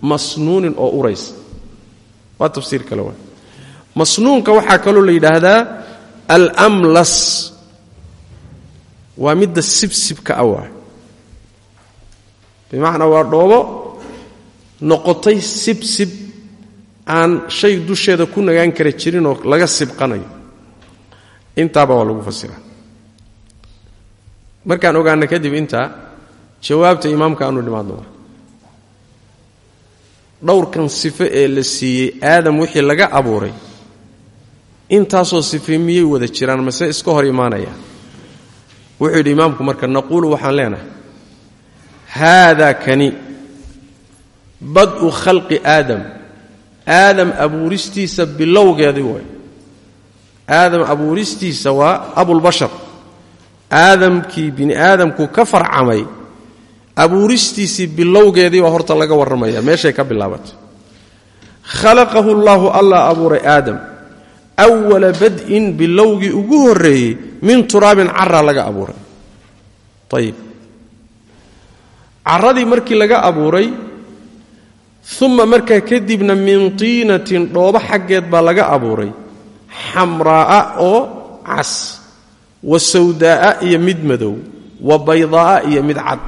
masnuunin oo uraysa waa tafsiir kale waa. Masnuunka waxaa kaloo la yidhaahdaa almlas waa midda sibsibka ah waa. Bimacnaa waa dhoobo noqotay sibsib aan shay dusheeda ku nagaan kara jirinoo laga sibqanayo intaaba waa lagu fasiraa markaan ogaana kadib intaa jawaabta imaamka aanu dhimaadno dhowrkan sifo ee la siiyey aadam wixii laga abuuray intaasoo sife miyay wada jiraan mase iska hor imaanaya? Wuxuu yidhi imaamku marka naquulu waxaan leenahay haada kani bad'u khalqi aadam. Aadam abuuristiisa bilowgeedii way aadam abuuristiisa waa abulbashar aadamkii bini aadamku ka farcamay abuuristiisii bilowgeedii baa horta laga warramaya meeshay ka bilaabatay khalaqahu llaahu allah abuuray aadam. Awala bad'in bilowgii ugu horreeyey min turaabin cara laga abuuray. Ayib carradii markii laga abuuray uma markaa kadibna min tiinatin dhoobo xaggeed baa laga abuuray xamraa'a oo cas wa sawdaa'a iyo mid madow wa baydaa'a iyo mid cad.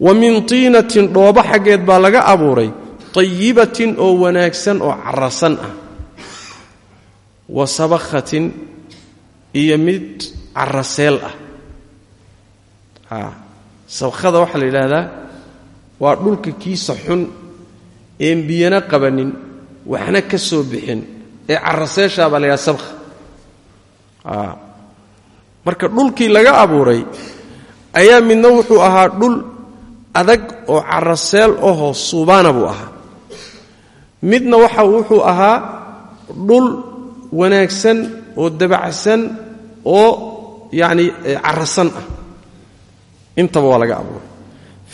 Wa min tiinatin dhoobo xaggeed baa laga abuuray tayibatin oo wanaagsan oo carasan ah. Wa sabakhatin iyo mid caraseel ah. Sabkhada waxaa la yidhaahdaa waa dhulka kiisa xun een biyana qabanin waxna ka soo bixin ee caraseeshaa baa la yidhaha sabkha marka dhulkii laga abuuray ayaa midna wuxuu ahaa dhul adag oo caraseel ahoo suubaana buu ahaa. Midna waxa wuxuu ahaa dhul wanaagsan oo dabacsan oo yacni carasan ah. Intaba waa laga abuuray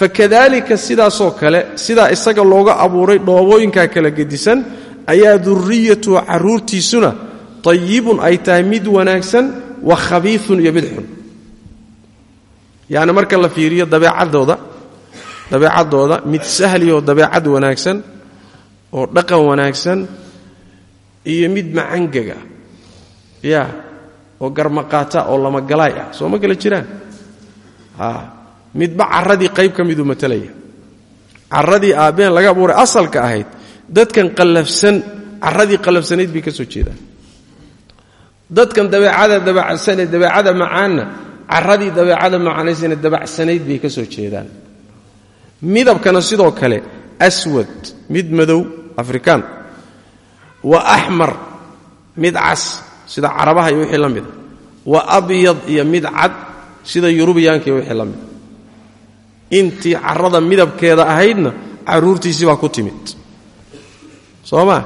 fakadalika sidaasoo kale sidaa isaga looga abuuray dhoobooyinkaa kala gedisan ayaa duriyatu carruurtiisuna tayibun ay tahay mid wanaagsan wa khabiiun iyo mid xun. Yacni marka la fiiriyo dabeecadooda dabeecaddooda mid sahliyoo dabeecad wanaagsan oo dhaqan wanaagsan iyo mid macangaga ya oo garmaqaata oo lamagalaay ah. Soo ma kala jiraan midba carradii qayb ka miduu matalaya. Carradii aabbeen laga abuuray asalka ahayd dadkan qallafsan carradii qallafsanayd bay ka soo jeedaan. Dadkan dabeecada dabacsanee dabeecada macaanna carradii dabeecada macaanaysane dabacsanayd bay ka soo jeedaan. Midabkana sidoo kale aswad mid madow afrikaan. Wa axmar mid cas sida carabaha iyo wixii la mida wa abyad iyo mid cad sida yurubiyaanka iyo wixii la mida intii carrada midabkeeda ahaydna carruurtiisii baa ku timid. Soo maa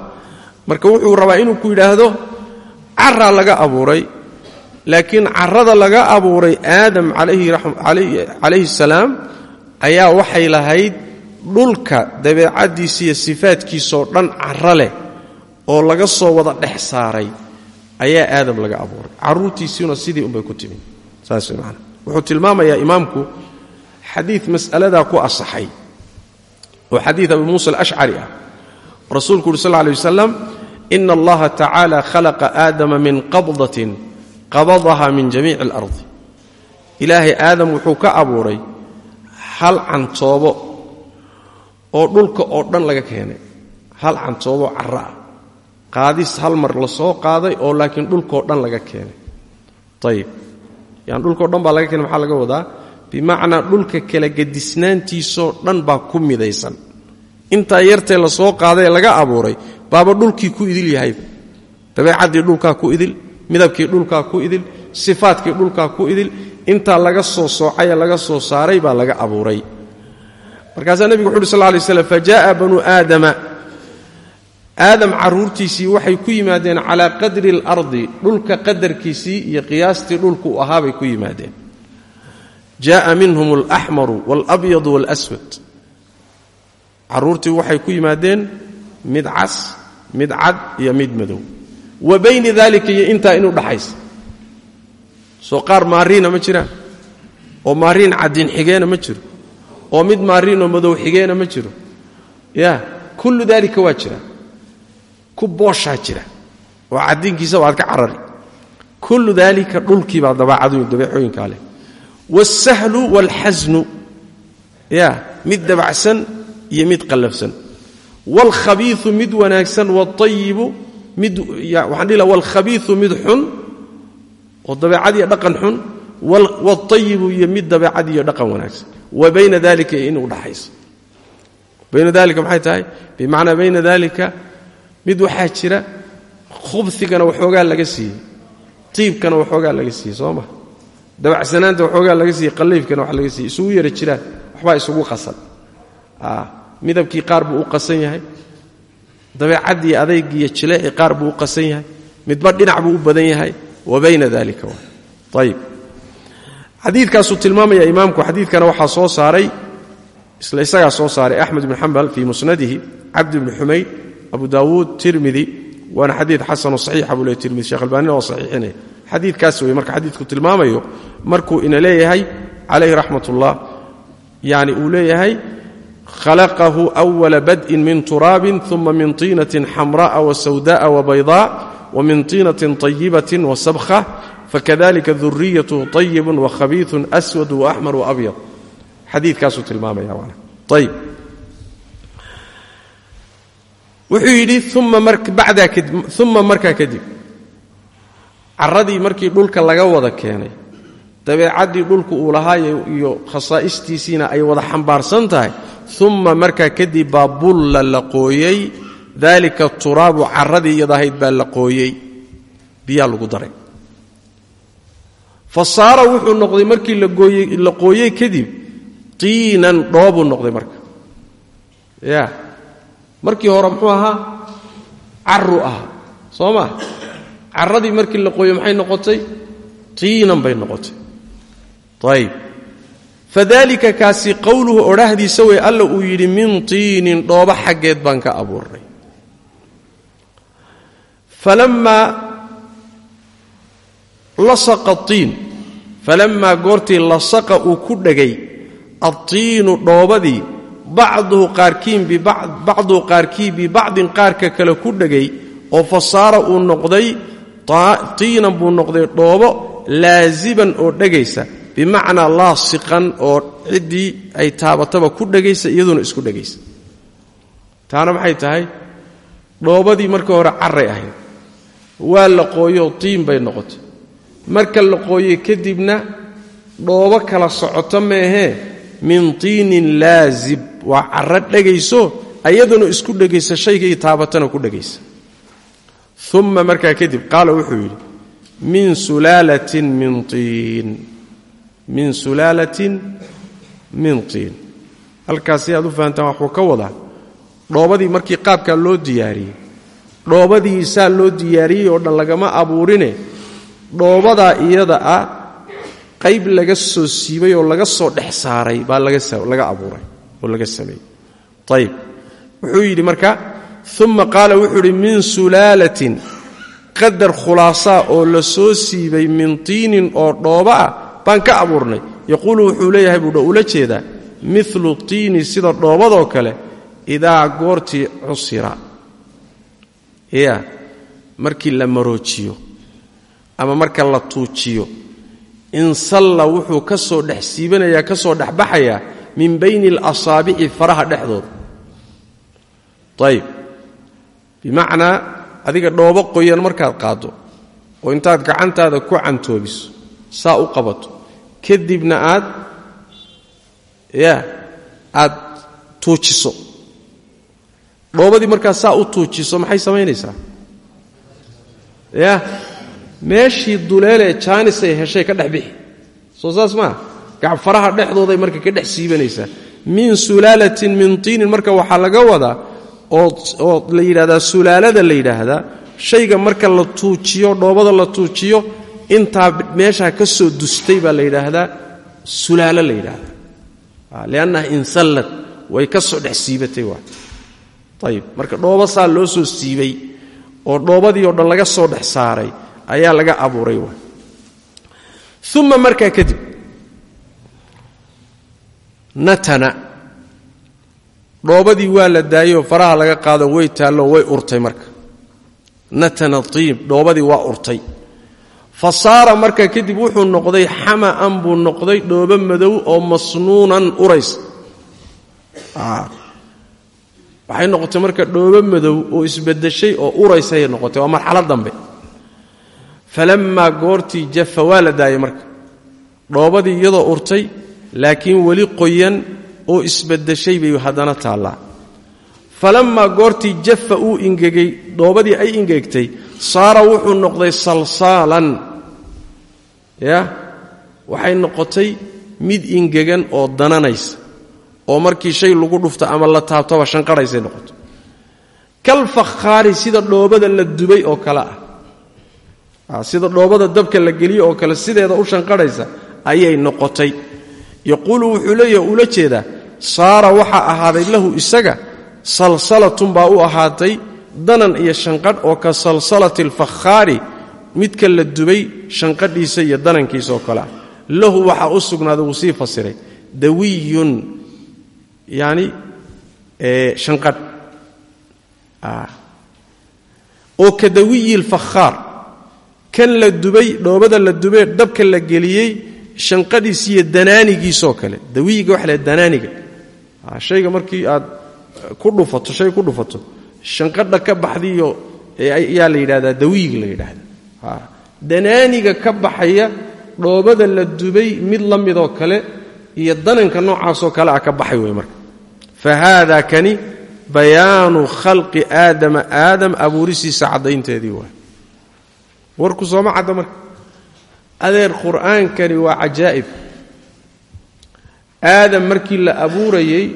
marka wuxuu rabaa inuu ku yidhaahdo carraa laga abuuray laakiin carrada laga abuuray aadam calayhi salaam ayaa waxay lahayd dhulka dabeecaddiisa iyo sifaadkiisoo dhan carro leh oo laga soo wada dhex saaray ayaa aadam laga abuuray. Carruurtiisiina sidii unbay ku timid. Saas wuxuu tilmaamayaa imaamku xadiid mas'aladaa ku asaxay oo xadiid abi muusa alashcari ah. Rasuulku uhi sal alay wasalam ina allaha tacaala khalaqa aadama min qabdatin qabadaha min jamiici alardi. Ilaahay aadam wuxuu ka abuuray hal cantoobo oo dhulka oo dhan laga keenay. Hal cantoobo carro ah. Qaadis hal mar la soo qaaday oo laakiin dhulkaoo dhan laga keenay. Ayib yani dhulkao dhan baa laga keenay maxaa laga wadaa bimacnaa dhulka kala gedisnaantiisoo dhan baa ku midaysan. Intaa yartee la soo qaaday ee laga abuuray baaba dhulkii ku idil yahayba dabeecaddii dhulkaa ku idil midabkii dhulkaa ku idil sifaadkii dhulkaa ku idil intaa laga soo soocayee laga soo saaray baa laga abuuray. Markaasaa nebigu wuxu uhi sal lay slam fajaءa banuu aadama. Aadam carruurtiisii waxay ku yimaadeen calaa qadri اlardi dhulka qadarkiisii iyo qiyaastii dhulku ahaabay ku yimaadeen jaaa minhum alaxmaru waalabyadu waalaswad carruurtii waxay ku yimaadeen mid cas mid cad iyo mid madow. Wa bayni daalika iyo intaa inuu dhaxaysa. Soo qaar maariina ma jiraan. Oo maariin cadin xigeena ma jiro. Oo mid maariinoo madow xigeena ma jiro. Ya kullu daalika waa jira. Ku booshaa jira. Oo caddiinkiisa waad ka carari. Kullu daalika dhulkiibaa dabaacaduu dabeecooyinkaa leh wاlsahlu wاlxasnu ya mid dabacsan iyo mid qallafsan wاlkhabiiu mid wanaagsan wاayibu mid waxaan dhihi laha wاlkhabiiu mid xun oo dabeecad iyo dhaqan xun wاayibu iyo mid dabeecad iyo dhaqan wanaagsan wa bayna dalika iyo in u dhaxayso bayna dalika maxay tahay bimacnaa bayna dalika mid waxaa jira khubigana waxoogaa laga siiyey tiibkana waxoogaa laga siiyey soo ma dabacsanaanta waxoogaa laga siiyey qalliifkana wax laga siiyey. Isugu yara jiraan waxbaa isugu qasan. Midabkii qaar buu u qasan yahay. Dabeecaddii adaygiiyo jileecii qaar buu u qasan yahay. Midba dhinac buu u badan yahay. Wa bayna dalika ayib xadiidkaasuu tilmaamaya imaamku xadiidkana waxaa soo saaray isla isagaa soo saaray axmed bn xambal fii musnadihi cabdi bni xumayd abu daawuud tirmidi waana xadiid xasanoo saxiixa buu leey tirmidi shekh albaanina waa saxiixinaya xadiidkaas wey marka xadiidku tilmaamayo markuu ina leeyahay calayhi raxmat ullah yani uu leeyahay khalaqahu أwala badءin min turaabin uma min tiinatin xamra'a wasawda'a wabaydaa wamin tiinatin طayibatin wasabkha fakadalika duriyatu طayibu wakhabiiثu aswad waaxmar waabyad xadiikaasuu tilmaamaya ayb wuxuu yidhi uma markaa kadib caradii markii dhulka laga wada keenay dabeecaddii dhulku uu lahaa iyo khasaa'istiisiina ay wada xambaarsan tahay uma markaa kadib baa bulla la qooyey. Daalika turaabu carradii iyadahayd baa la qooyey. Biyaa lagu daray. Fa saara wuxuu noqday markii la qooyey kadib tiinan dhoobuu noqday marka. Ya markii hore muxuu ahaa? Carru ahaa. Soo maa carradii markii la qooyey maxay noqotay? Tiinan bay noqotay. Ayb fadalika kaasi qowluhu odhahdiisa wey alla uu yidhi min tiinin dhooba xaggeed baan ka abuurnay falammaa tiin. Falammaa goortii lasaqa uu ku dhegay adtiinu dhoobadii bacduhu qaarkiin bacduhu qaarkii bibacdin qaarka kale ku dhegay oo fasaara uu noqday tiinan buu noqday dhoobo laasiban oo dhegaysa bimacnaa laasiqan oo ciddii ay taabataba ku dhegaysa iyaduna isku dhegaysa taana maxay tahay? Dhoobadii markii hore carray ahayd. Waa la qooyoo tiin bay noqotay. Marka la qooyey kadibna dhoobo kala socoto meehee min tiinin laazib waa carro dhegayso iyaduna isku dhegaysa shaygii taabatana ku dhegaysa uma markaa kadib qaala wuxuu yidhi min sulaalatin min tiin. Min sulaalatin min tiin. Halkaas si aad u fahantaan waxuu ka wadaa dhoobadii markii qaabkaa loo diyaariyey dhoobadii saa loo diyaariyey oo dhan lagama abuurine dhoobadaa iyada ah qayb laga soo siibay oo laga soo dhex saaray baa laga abuuray oo laga sameeyey. Ayib wuxuu yidhi marka uma qaala wuxuu yidhi min sulaalatin qadar khulaasaa oo la soo siibay min tiinin oo dhooba ah baan ka abuurnay yaquulu wuxuu leeyahay buudha ula jeedaa milu tiini sida dhoobadoo kale idaa goortii cusira ya markii la maroojiyo ama marka la tuujiyo insalla wuxuu ka soo dhex siibanayaa ka soo dhexbaxayaa min bayni alasaabici faraha dhexdooda ayib bimacnaa adiga dhoobo qoyan markaad qaaddo oo intaad gacantaada ku cantoobiso saa u qabato. Kadibna aad ya aad tuujiso. Dhoobadii markaad saa u tuujiso maxay samaynaysaa? Ya meeshii duleelee jaanisay heshay ka dhex bixi. Soo saas maa gacfaraha dhexdooday marka ka dhex siibanaysaa. Min sulaalatin min tiinin marka waxaa laga wadaa oo la yidhahdaa sulaalada la yidhaahdaa shayga marka la tuujiyo dhoobada la tuujiyo intaa meeshaa ka soo dustay baa la yidhaahdaa sulaalo la yidhaahdaa. Liannaha insallad way ka soo dhex siibatay waa. Ayib marka dhoobo saa loo soo siibay oo dhoobadii oo dhan laga soo dhex saaray ayaa laga abuuray waa. Uma markaa kadib natana dhoobadii waa la daayey oo faraha laga qaado way taallo way urtay marka. Natana tiib dhoobadii waa urtay. Fa markaa kadib wuxuu noqday xama'an buu noqday dhoobo madow oo masnuunan uraysa waxay noqotay marka dhoobo madow oo isbedeshay oo uraysay noqotay waa marxalad dambe. Falammaa goortii jafa waa la daayey marka. Dhoobadii iyadoo urtay laakiin weli qoyan oo isbedeshay bay haddana taallaa falammaa goortii jafa uu ingegay dhoobadii ay ingegtay saara wuxuu noqday salsaalan. Ya? Waxay noqotay mid ingegan oo dananaysa oo markii shay lagu dhufto ama la taabtoba shanqaraysay noqoto. Kal fakhaari sida dhoobada la dubay oo kale ah. Sida dhoobada dabka la geliyo oo kale sideeda u shanqarhaysa ayay noqotay yaquulu wuxuu leeyahay ula jeedaa saara waxaa ahaaday lahu isaga salsalatun baa u ahaatay danan iyo shanqadh oo ka salsalati alfakhaari midka la dubay shanqadhiisa iyo danankiisa oo kale. Ah lahu waxaa u sugnaaday wuu sii fasiray dawiyun yani shanqadh. Oo ka dawiyi alfakhaar kan la dubay dhoobada la dubee dabka la geliyey shanqadhiis iyo danaanigiisoo kale. Dawiyiga waxa la danaaniga. Shayga markii aad ku dhufato shay ku dhufato shanqadha ka baxdiyo ayaa la yidhahdaa dawiyiga la yidhaahdaa. Danaaniga ka baxaya dhoobada la dubay mid la midoo kale iyo dananka noocaasoo kale ah ka baxay wey marka. Fa haada kani bayaanu khalqi aadama. Aadam abuurisiisa caddaynteedii waay. Warku sooma cadda marka adeer qur'aankani waa cajaa'ib. Aadam markii la abuurayey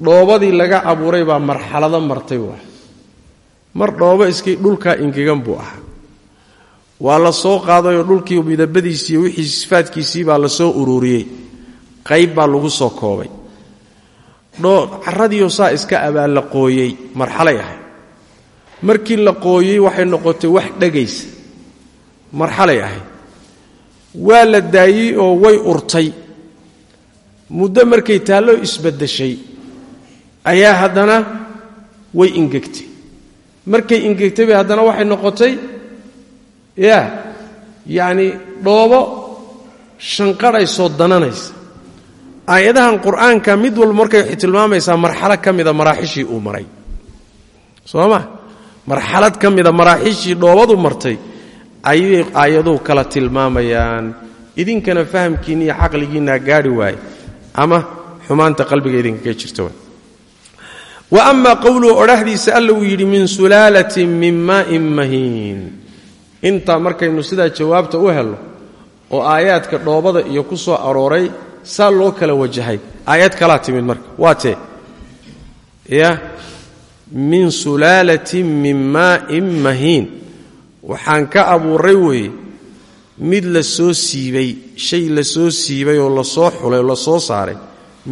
dhoobadii laga abuuray baa marxalado martay waay mar dhoobo iskay dhulkaa ingegan buu ahaa. Waa la soo qaadayoo dhulkii midabadiisiiyo wixii sifaadkiisii baa la soo ururiyey qayb baa lagu soo koobay. Caradiioo saa iska abaa la qooyey marxalay ahay markii la qooyey waxay noqotay wax dhegaysa. Marxalay ahayd waa la daayey oo way urtay. Muddo markay taallo isbaddeshay ayaa haddana way ingegtay. Markay ingegtay bay haddana waxay noqotay ya yacni dhoobo shanqadhay soo dananaysa. Aayadahan qur'aanka mid walba markay waxay tilmaamaysaa marxalad ka mida maraaxishii uu maray. Soo ma? Marxalad ka mida maraaxishii dhoobadu martay ayay aayaduhu kala tilmaamayaan. idinkana fahamkiinna iyo caqligiinna gaadhi waaye ama xumaanta qalbiga idinkaga jirta wa ama qowluhu odhahdiisa alla uu min sulaalatin min maa'in mahiin. Intaa markaynu sidaa jawaabta u helno oo aayaadka dhoobada iyo ku soo arooray saa loo kala wajahay. Aayad kalaa timid marka waa tee. Ya min sulaalatin min maa'in mahiin waxaan ka abuuray weeye mid la soo siibay shay la soo siibay oo la soo xulay oo la soo saaray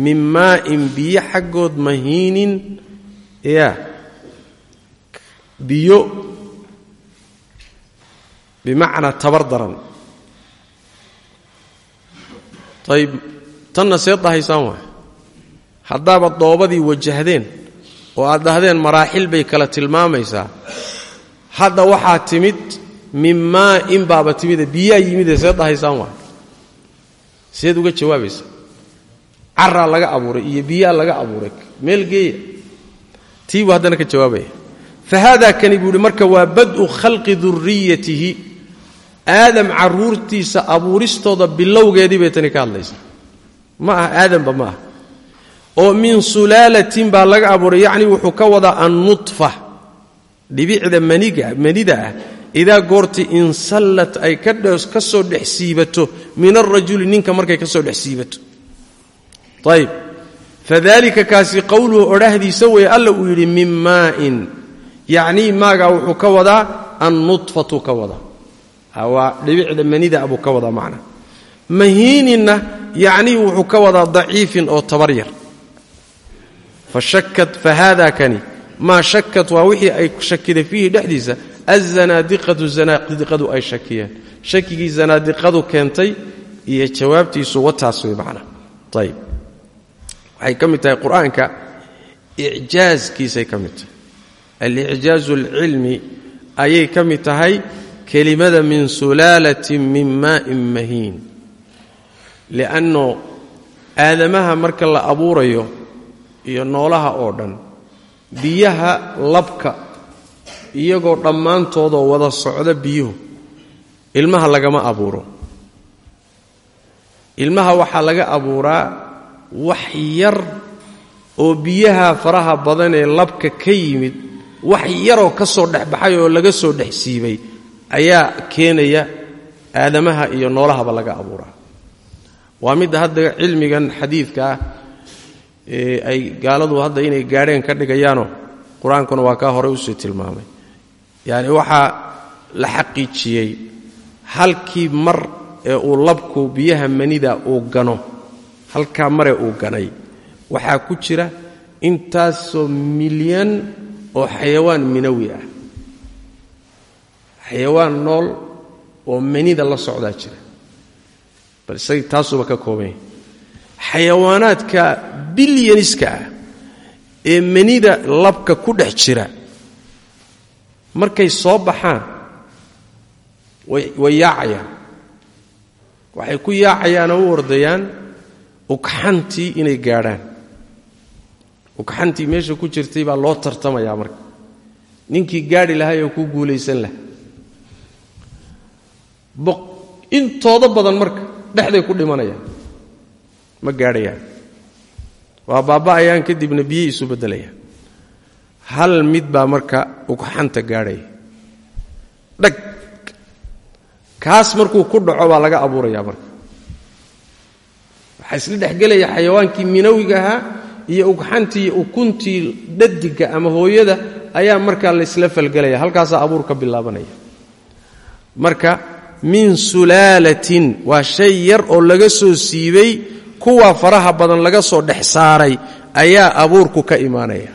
min maa'in biyo xaggood mahiinin ya biyo bimacnaa tabar daran. Ayb tanna see dahaysaan waay. Haddaabaad dhoobadii wajahdeen oo aad dhahdeen maraaxil bay kala tilmaamaysaa hadda waxaa timid min maa'in baaba timide biyaa yimide see dahaysaan waay. Seed uga jawaabaysa caraa laga abuuray iyo biyaa laga abuuray. Meel geeya. Tii buu ka jawaabaya. Fa haadaa kani buu marka waa bad'u khalqi duriyatihi aadam caruurtiisa abuuristooda bilowgeedii bay tani ka hadlaysaa ma aha aadamba ma oo min sulaalatin baa laga abuuray yacni wuxuu ka wadaa annutfa dhibicda manida ah idaa goorti insallad ay ka soo dhex siibato min alrajuli ninka markay ka soo dhex siibato. Ayb fadalika kaasi qowluhu odhahdiisa weeye alla uu yidhi min maa'in. Yacnii maagaa wuxuu ka wadaa annutfatu ka wadaa. Waa dhibicda manida buu ka wadaa macna. Mahiininna yacnii wuxuu ka wadaa daciifin oo tabar yar fashakat fahaada kani maa shakat waa wixii ay shakiday fiihi dhexdiisa azanaadiqatu zanaadiqadu ay shakiyeen. Shakigii zanaadiqadu keentay iyo jawaabtiisu wataas wey macna ayb waxay ka mid tahay qur'aanka icjaazkiisay ka mid tahay. Alicjaazu alcilmi ayay ka mid tahay kelimada min sulaalatin min maa'in mahiin. Li'anno aadamaha marka la abuurayo iyo noolaha oo dhan biyaha labka iyagoo dhammaantoodoo wada socda biyuhu. Ilmaha lagama abuuro. Ilmaha waxaa laga abuuraa wax yar oo biyaha faraha badan ee labka ka yimid wax yaroo ka soo dhexbaxay oo laga soo dhex siibay ayaa keenaya aadamaha iyo noolahaba laga abuuraa. Waa midda hadda cilmigan xadiidka ah ay gaaladu hadda inay gaadheen ka dhigayaanoo qur'aankuna waa kaa horey u sii tilmaamay. Yacni waxaa la xaqiijiyey halkii mar ee uu labku biyaha manida uu gano halkaa maree uu ganay. Waxaa ku jira intaasoo milyan oo xayawaan minawi ah. Xayawaan nool oo manida la socdaa jira. Bal isagii taasuuba ka kooban yahay xayawaanaadka bilyaniska ah ee manida labka ku dhex jira. Markay soo baxaan way yaacayaan. Waxay ku yaacayaanoo u ordayaan ugxantii inay gaadhaan. Ugxantii meesha ku jirtay baa loo tartamayaa marka. Ninkii gaadhi lahay oo ku guulaysan laha intooda badan marka dhexday ku dhimanayaan ma gaadhayaan. Waa baaba'ayaan kadibna biyey isu beddelayaan hal mid baa marka ugxanta gaadhaya dhag. Kaas markuu ku dhaco baa laga abuurayaa marka. Waxaa isla dhexgelaya xayawaankii minawiga ahaa iyo ugxantii ukuntii dhadiga ama hooyada ayaa markaa laysla falgelaya halkaasaa abuur ka bilaabanaya. Marka min sulaalatin waa shay yar oo laga soo siibay kuwa faraha badan laga soo dhex saaray ayaa abuurku ka imaanaya.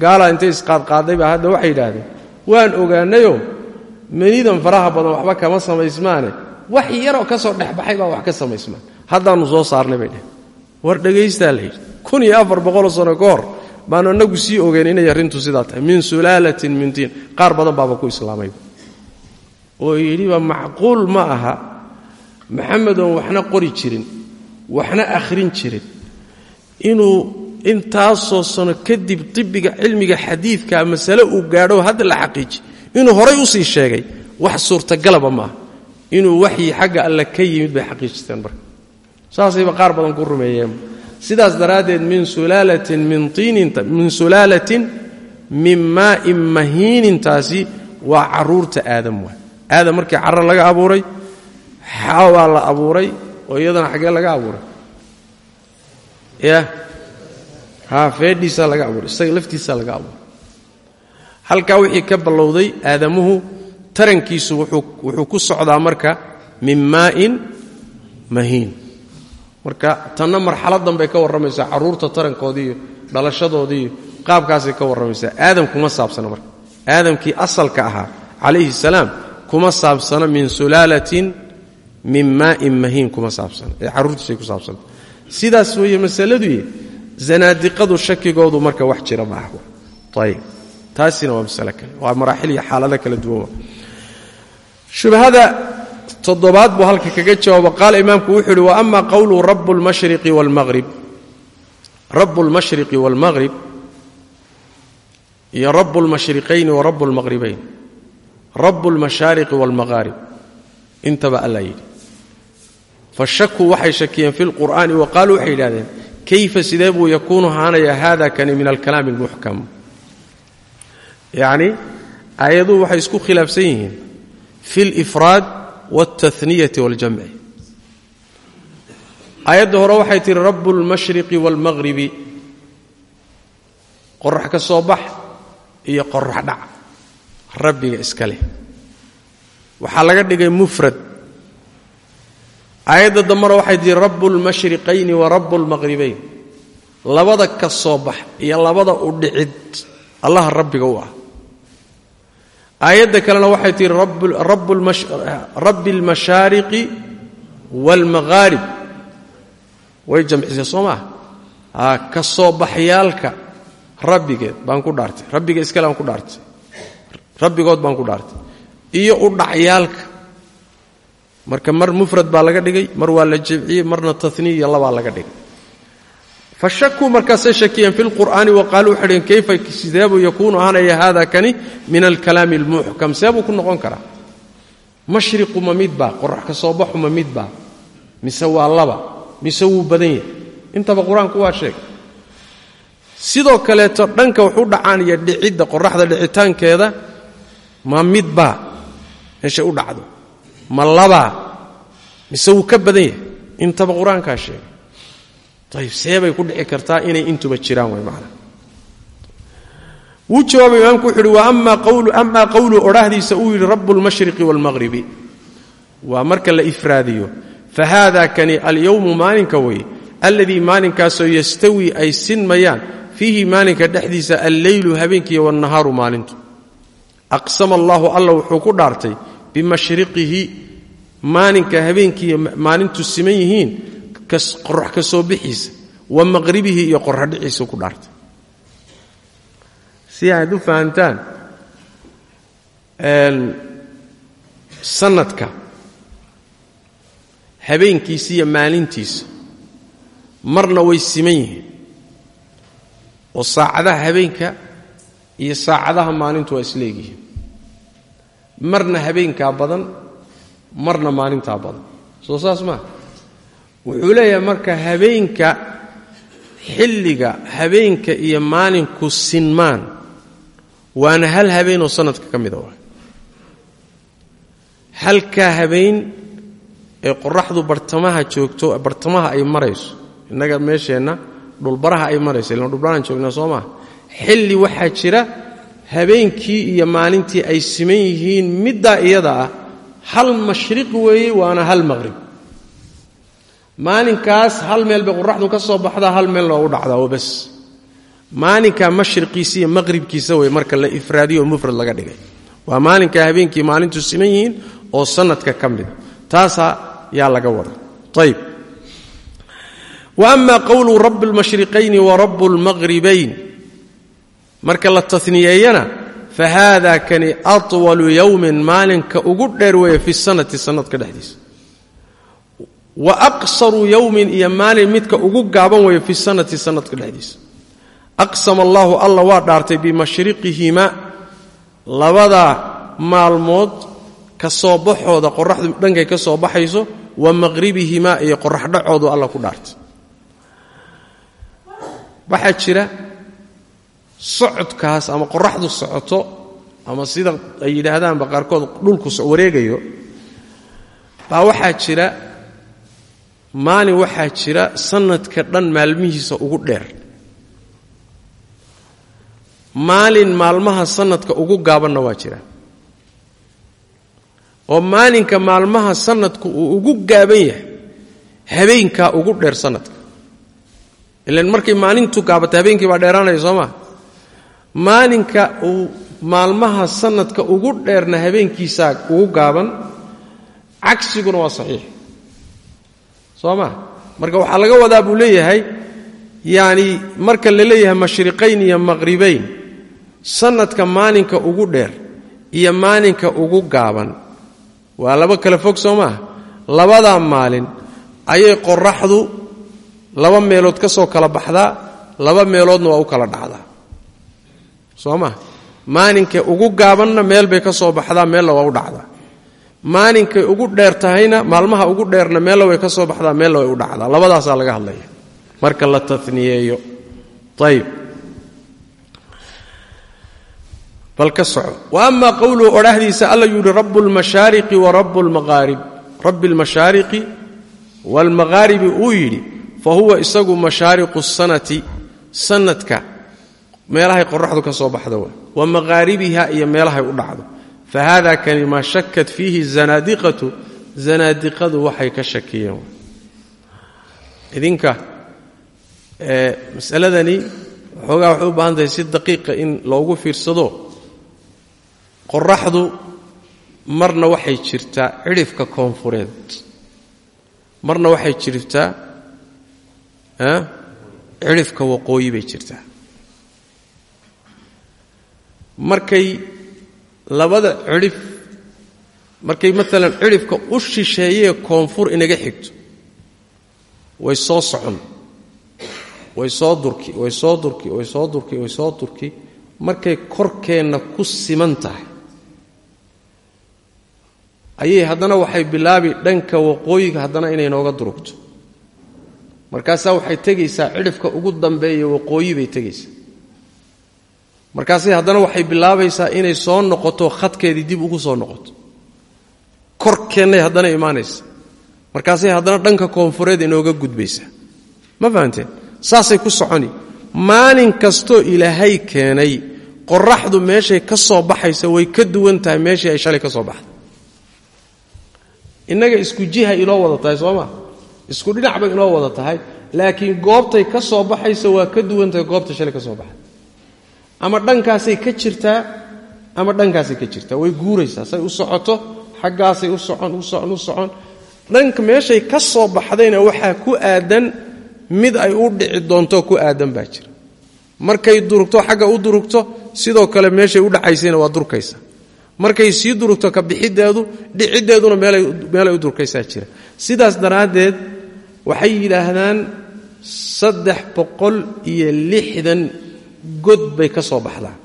Gaala intay isqaadqaaday baa hadda waxay yidhaahdeen waan ogaanayoo manidan faraha badan waxba kama samaysmaane. Wax yaroo ka soo dhexbaxay baa wax ka samaysmaan haddaannu soo saarnay bay dheh war dhagaystaa la kun iyo afar boqoloo sano ka baanu annagu sii ogeyn inay arrintu sidaa tahay. Min sulaalatin min tiin. Qaar badan baaba ku islaamayba oo yidhiba macquul ma aha. Maxamedoon waxna qori jirin waxna akhrin jirin. Inuu intaasoo sano kadib tibiga cilmiga xadiidka masale uu gaadho hadda la xaqiiji inuu horay u sii sheegay wax suurtagalaba maaha. Inuu waxyi xagga alle ka yimid bay xaqiijisteen marka. Saasayba qaar badan ku rumeeyeen. Sidaas daraaddeed min sulaalatin min tiininta min sulaalatin min maa'in mahiinintaasi waa carruurta aadam waay. Aadam markii carro laga abuuray xaawaa la abuuray oo iyadana xaggee laga abuuray. Ya? Haa feedhiisaa laga abuuray isaga laftiisaa laga abuuray. Halkaa wixii ka ballowday aadamuhu tarankiisu wuxuu ku socdaa marka min maa'in mahiin. Marka tanna marxaladan bay ka warramaysaa carruurta tarankoodii iyo dhalashadoodii iyo qaabkaasay ka warramaysaa. Aadam kuma saabsana marka. Aadamkii asalka ahaa calayhi salaam kuma saabsana min sulaalatin min maa'in mahiin kuma saabsana ee carruurtiisay ku saabsana sidaas weeye masaladuye zanaadiqadu shakigoodu marka wax jira ma ah ayib taasina waa masale kale waa maraaxil iyo xaalado kala duwan. Shubhada toddobaad buu halka kaga jawaabo. Qaala imaamku wuxuu uhi wa ama qowlu rabu lmashriqi waalmaqrib rabu lmashriqi waalmaqrib iyo rabu lmashriqayni wa rabu lmaqribayn rabu lmashaariqi waalmaqaarib intaba alla yidhi fashakuu waxay shakiyeen fi lqur'aani wa qaaluu waxay yidhahdeen kayfa sidee buu yakuunu ahaanaya hada kani min alkalaami almuxkam yacni aayaduhu waxay isku khilaafsan yihiin fi lifraad waltaniyati waljamci aayadda hore waxay tihi rabu lmashriqi waalmaqhribi qorax ka soo bax iyo qorax dhac rabbiga iska waxaa laga dhigay mufrad aayadda dambena waxay tihi rabu lmashriqayni wa rabu lmaqribayn labada ka soo bax iyo labada u dhicid allaha rabbiga u ah. Aayadda kalena waxay tihi rabbi almashaariqi waalmaqaarib way jamcisay soo maah ka soo baxyaalka rabbigeed baan ku dhaartay. Rabbiga iskale aan ku dhaartay. Rabbigood baan ku dhaartay. Iyo u dhacyaalka marka mar mufrad baa laga dhigay mar waa la jemciyey marna taniya iyo laga dhigay. Fashakuu markaasay shakiyeen fi lqur'aani wa qaaluu waxay dhheen kayfa sideebuu yakuunu? Ahanaya hada kani min alkalaami almuxkam seebuu ku noqon karaa mashriqu ma midbaa qorax ka soo baxu ma midbaa mise waa laba mise wuu badan yahay. Intaba qur'aanku waa sheegay sidoo kaleeto dhanka waxu dhacaan iyo dhicidda qoraxda dhicitaankeeda ma midbaa meeshay u dhacdo ma labaa mise wuu ka badan yahay intaba qur'aankaa sheegay. Ayb seebay ku dhici kartaa inay intuba jiraan way macnaa wuu jawaabay imaamku wuxu uhi amaa qowlu odhaahdiisa uu yidhi rabu lmashriqi waalmaqhribi waa marka la ifraadiyo. Fa haada kani alyowmu maalinka wey alladii maalinkaasoo yastawii ay sinmayaan fiihi maalinka dhexdiisa alleylu habeenkiiyo wannahaaru maalintu. Aqsama allaahu alla wuxuu ku dhaartay bimashriqihi maalinka habeenkiiyo maalintu siman yihiin qorax ka soo bixiisa wa maqribihi iyo qorradhiciisa ku dhaartay si aad u fahantaan sanadka habeenkiisa iyo maalintiisa marna way siman yihiin. Oo saacadaha habeenka iyo saacadaha maalintu waa isleegyihiin marna habeenkaa badan marna maalintaa badan. Soo saas maa wuxuu leeyahay marka habeenka xilliga habeenka iyo maalinku sinmaan waana hal habeen oo sanadka ka mida waa halkaa habeen ee qoraxdu bartamaha joogto bartamaha ay marayso innaga meesheenna dhulbaraha ay marayso illan dhulbarahan joognaa soo maaha xilli waxaa jira habeenkii iyo maalintii ay siman yihiin middaa iyada ah hal mashriq weeye waana hal maqhrib maalinkaas hal meel bay qoraxdu ka soo baxdaa hal meel loogu dhacdaa oo bas maalinkaa mashriqiisa iyo maqhribkiisa wey marka la ifraadiyo mufrad laga dhigay. Waa maalinka habeenkii maalintu siman yihiin oo sanadka ka mida taasaa yaa laga wada ayb wa ama qowlu rabi اlmashriqayni wa rabu اlmaqhribayn marka la taniyeeyana fa haada kani aطwalu yowmin maalinka ugu dheer weeye fi sanati sanadka dhexdiisa. Wa aqsaru yowmin iyo maalin midka ugu gaaban weeye fi sanati sanadka dhexdiisa. Aqsama allahu alla waa dhaartay bimashriqihima labadaa maalmood ka soo baxooda qoraxdu dhankay ka soo baxayso wa maqhribihimaa iyo qoraxdhacoodu alla ku dhaartay. Waxaa jira socodkaas ama qoraxdu socoto ama sida ay yidhaahdaanba qaarkood dhulku wareegayo baa waxaa jira maalin waxaa jira sanadka dhan maalmihiisa ugu dheer. Maalin maalmaha sanadka ugu gaabanna waa jira. Oo maalinka maalmaha sanadku uu ugu gaaban yahay habeenkaa ugu dheer sanadka ilan markay maalintu gaabatay habeenkii baa dheeraanaya soo maa maalinka uu maalmaha sanadka ugu dheerna habeenkiisaa ugu gaaban cagsiguna waa saxiix. Soo maa marka waxaa laga wadaa buu leeyahay yacni marka la leeyahay mashriqayn iyo maqhribayn sanadka maalinka ugu dheer iyo maalinka ugu gaaban. Waa laba kale fog soo maaha labadaa maalin ayay qoraxdu laba meelood ka soo kala baxdaa laba meeloodna waa u kala dhacdaa soo maa maalinka ugu gaabanna meel bay ka soo baxdaa meella waa u dhacdaa. Maalinkay ugu dheer tahayna maalmaha ugu dheerna meella way ka soo baxdaa meella way u dhacdaa. Labadaasaa laga hadlaya marka la taniyeeyo ayb bal ka soco. Wa ama qowluhu odhahdiisa alla yidhi rabu lmashaariqi wa rabu lmaqaarib rabbi lmashaariqi waalmaqaaribi uu yidhi fa huwa isagu mashaariqu sanati sanadka meelahay qoraxdu ka soo baxda wa? Maqaaribiha iyo meelahay u dhacdo. Fa kani maa shakat fiihi zanaadiqatu zanaadiqadu waxay ka shakiyeen idinka masaladani waxoogaa u baahan tahay si daqiiqa in loogu fiirsado. Qoraxdu marna waxay jirtaa cidhifka koonfureed. Marna waxay jirtaa cidhifka waqooyi bay jirtaa markay labada cidhif markay maalan cidhifka u shisheeyee koonfur inaga xigto. Way soo socon. Way soo durki way soo durki way soo durki way soo durki markay korkeenna ku siman tahay. Ayay haddana waxay bilaabi dhanka waqooyiga haddana inay nooga durugto. Markaasaa waxay tegaysaa cidhifka ugu dambeeya waqooyi bay tegaysaa markaasay haddana waxay bilaabaysaa inay soo noqoto khadkeedii dib ugu soo noqoto. Korkeennay haddana imaanaysa. Markaasay haddana dhanka koonfureed inooga gudbaysaa ma fahamteen saasay ku soconi. Maalin kastoo ilaahay keenay qoraxdu meeshay ka soo baxaysa way ka duwan tahay meeshii ay shalay ka soo baxday. Innaga isku jiha inoo wada tahay soo maa isku dhinac inoo wada tahay laakiin goobtay ka soo baxaysa waa ka duwantahay goobta shalay ka soo baxay ama dhankaasay ka jirtaa ama dhankaasay ka jirtaa. Way guuraysaa say u socoto xaggaasay u socon u socon u socon. Dhanka meeshay ka soo baxdayna waxaa ku aadan mid ay u dhici doonto ku aadan baa jira. Markay durugto xagga u durugto sidoo kale meeshay u dhacaysayna waa durkaysa. Markay sii durugto ka bixideedu dhiciddeeduna meelay u durkaysaa jira. Sidaas daraaddeed waxay yidhaahdaan saddex boqol iyo lixdan god bay ka soo baxdaa.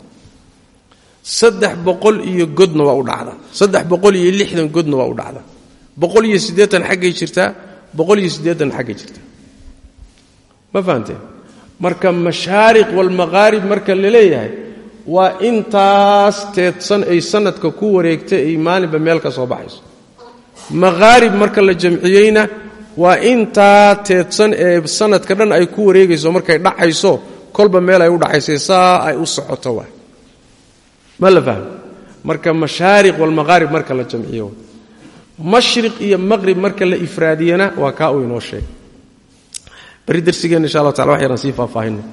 Saddex boqol iyo godna waa u dhacdaa saddex boqol iyo lixdan godna waa u dhacdaa boqol iyo siddeetan xaggay jirtaa boqol iyo siddeetan xaggay jirtaa. Ma fahamteen marka mashaariq walmaqaarib marka la leeyahay waa intaas teedsan ay sanadka ku wareegtay ay maalinba meel ka soo baxayso. Maqaarib marka la jamciyeyna waa intaa teedsan ee sanadka dhan ay ku wareegayso markay dhacayso kolba meel ay u dhacaysay saa ay u socoto waay. Ma la fahmo marka mashaariq walmaqaarib marka la jamciyo. Mashriq iyo maqrib marka la ifraadiyana waa kaa uu inoo sheegay. Bari darsigeenna insha allah tacala wax yaraan sii faahfaahino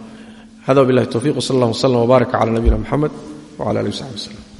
hada wabillahi towfiq wsala allah wslam wbaaraka cala nabiyina moxamed wcala alihi wsaxbi waslem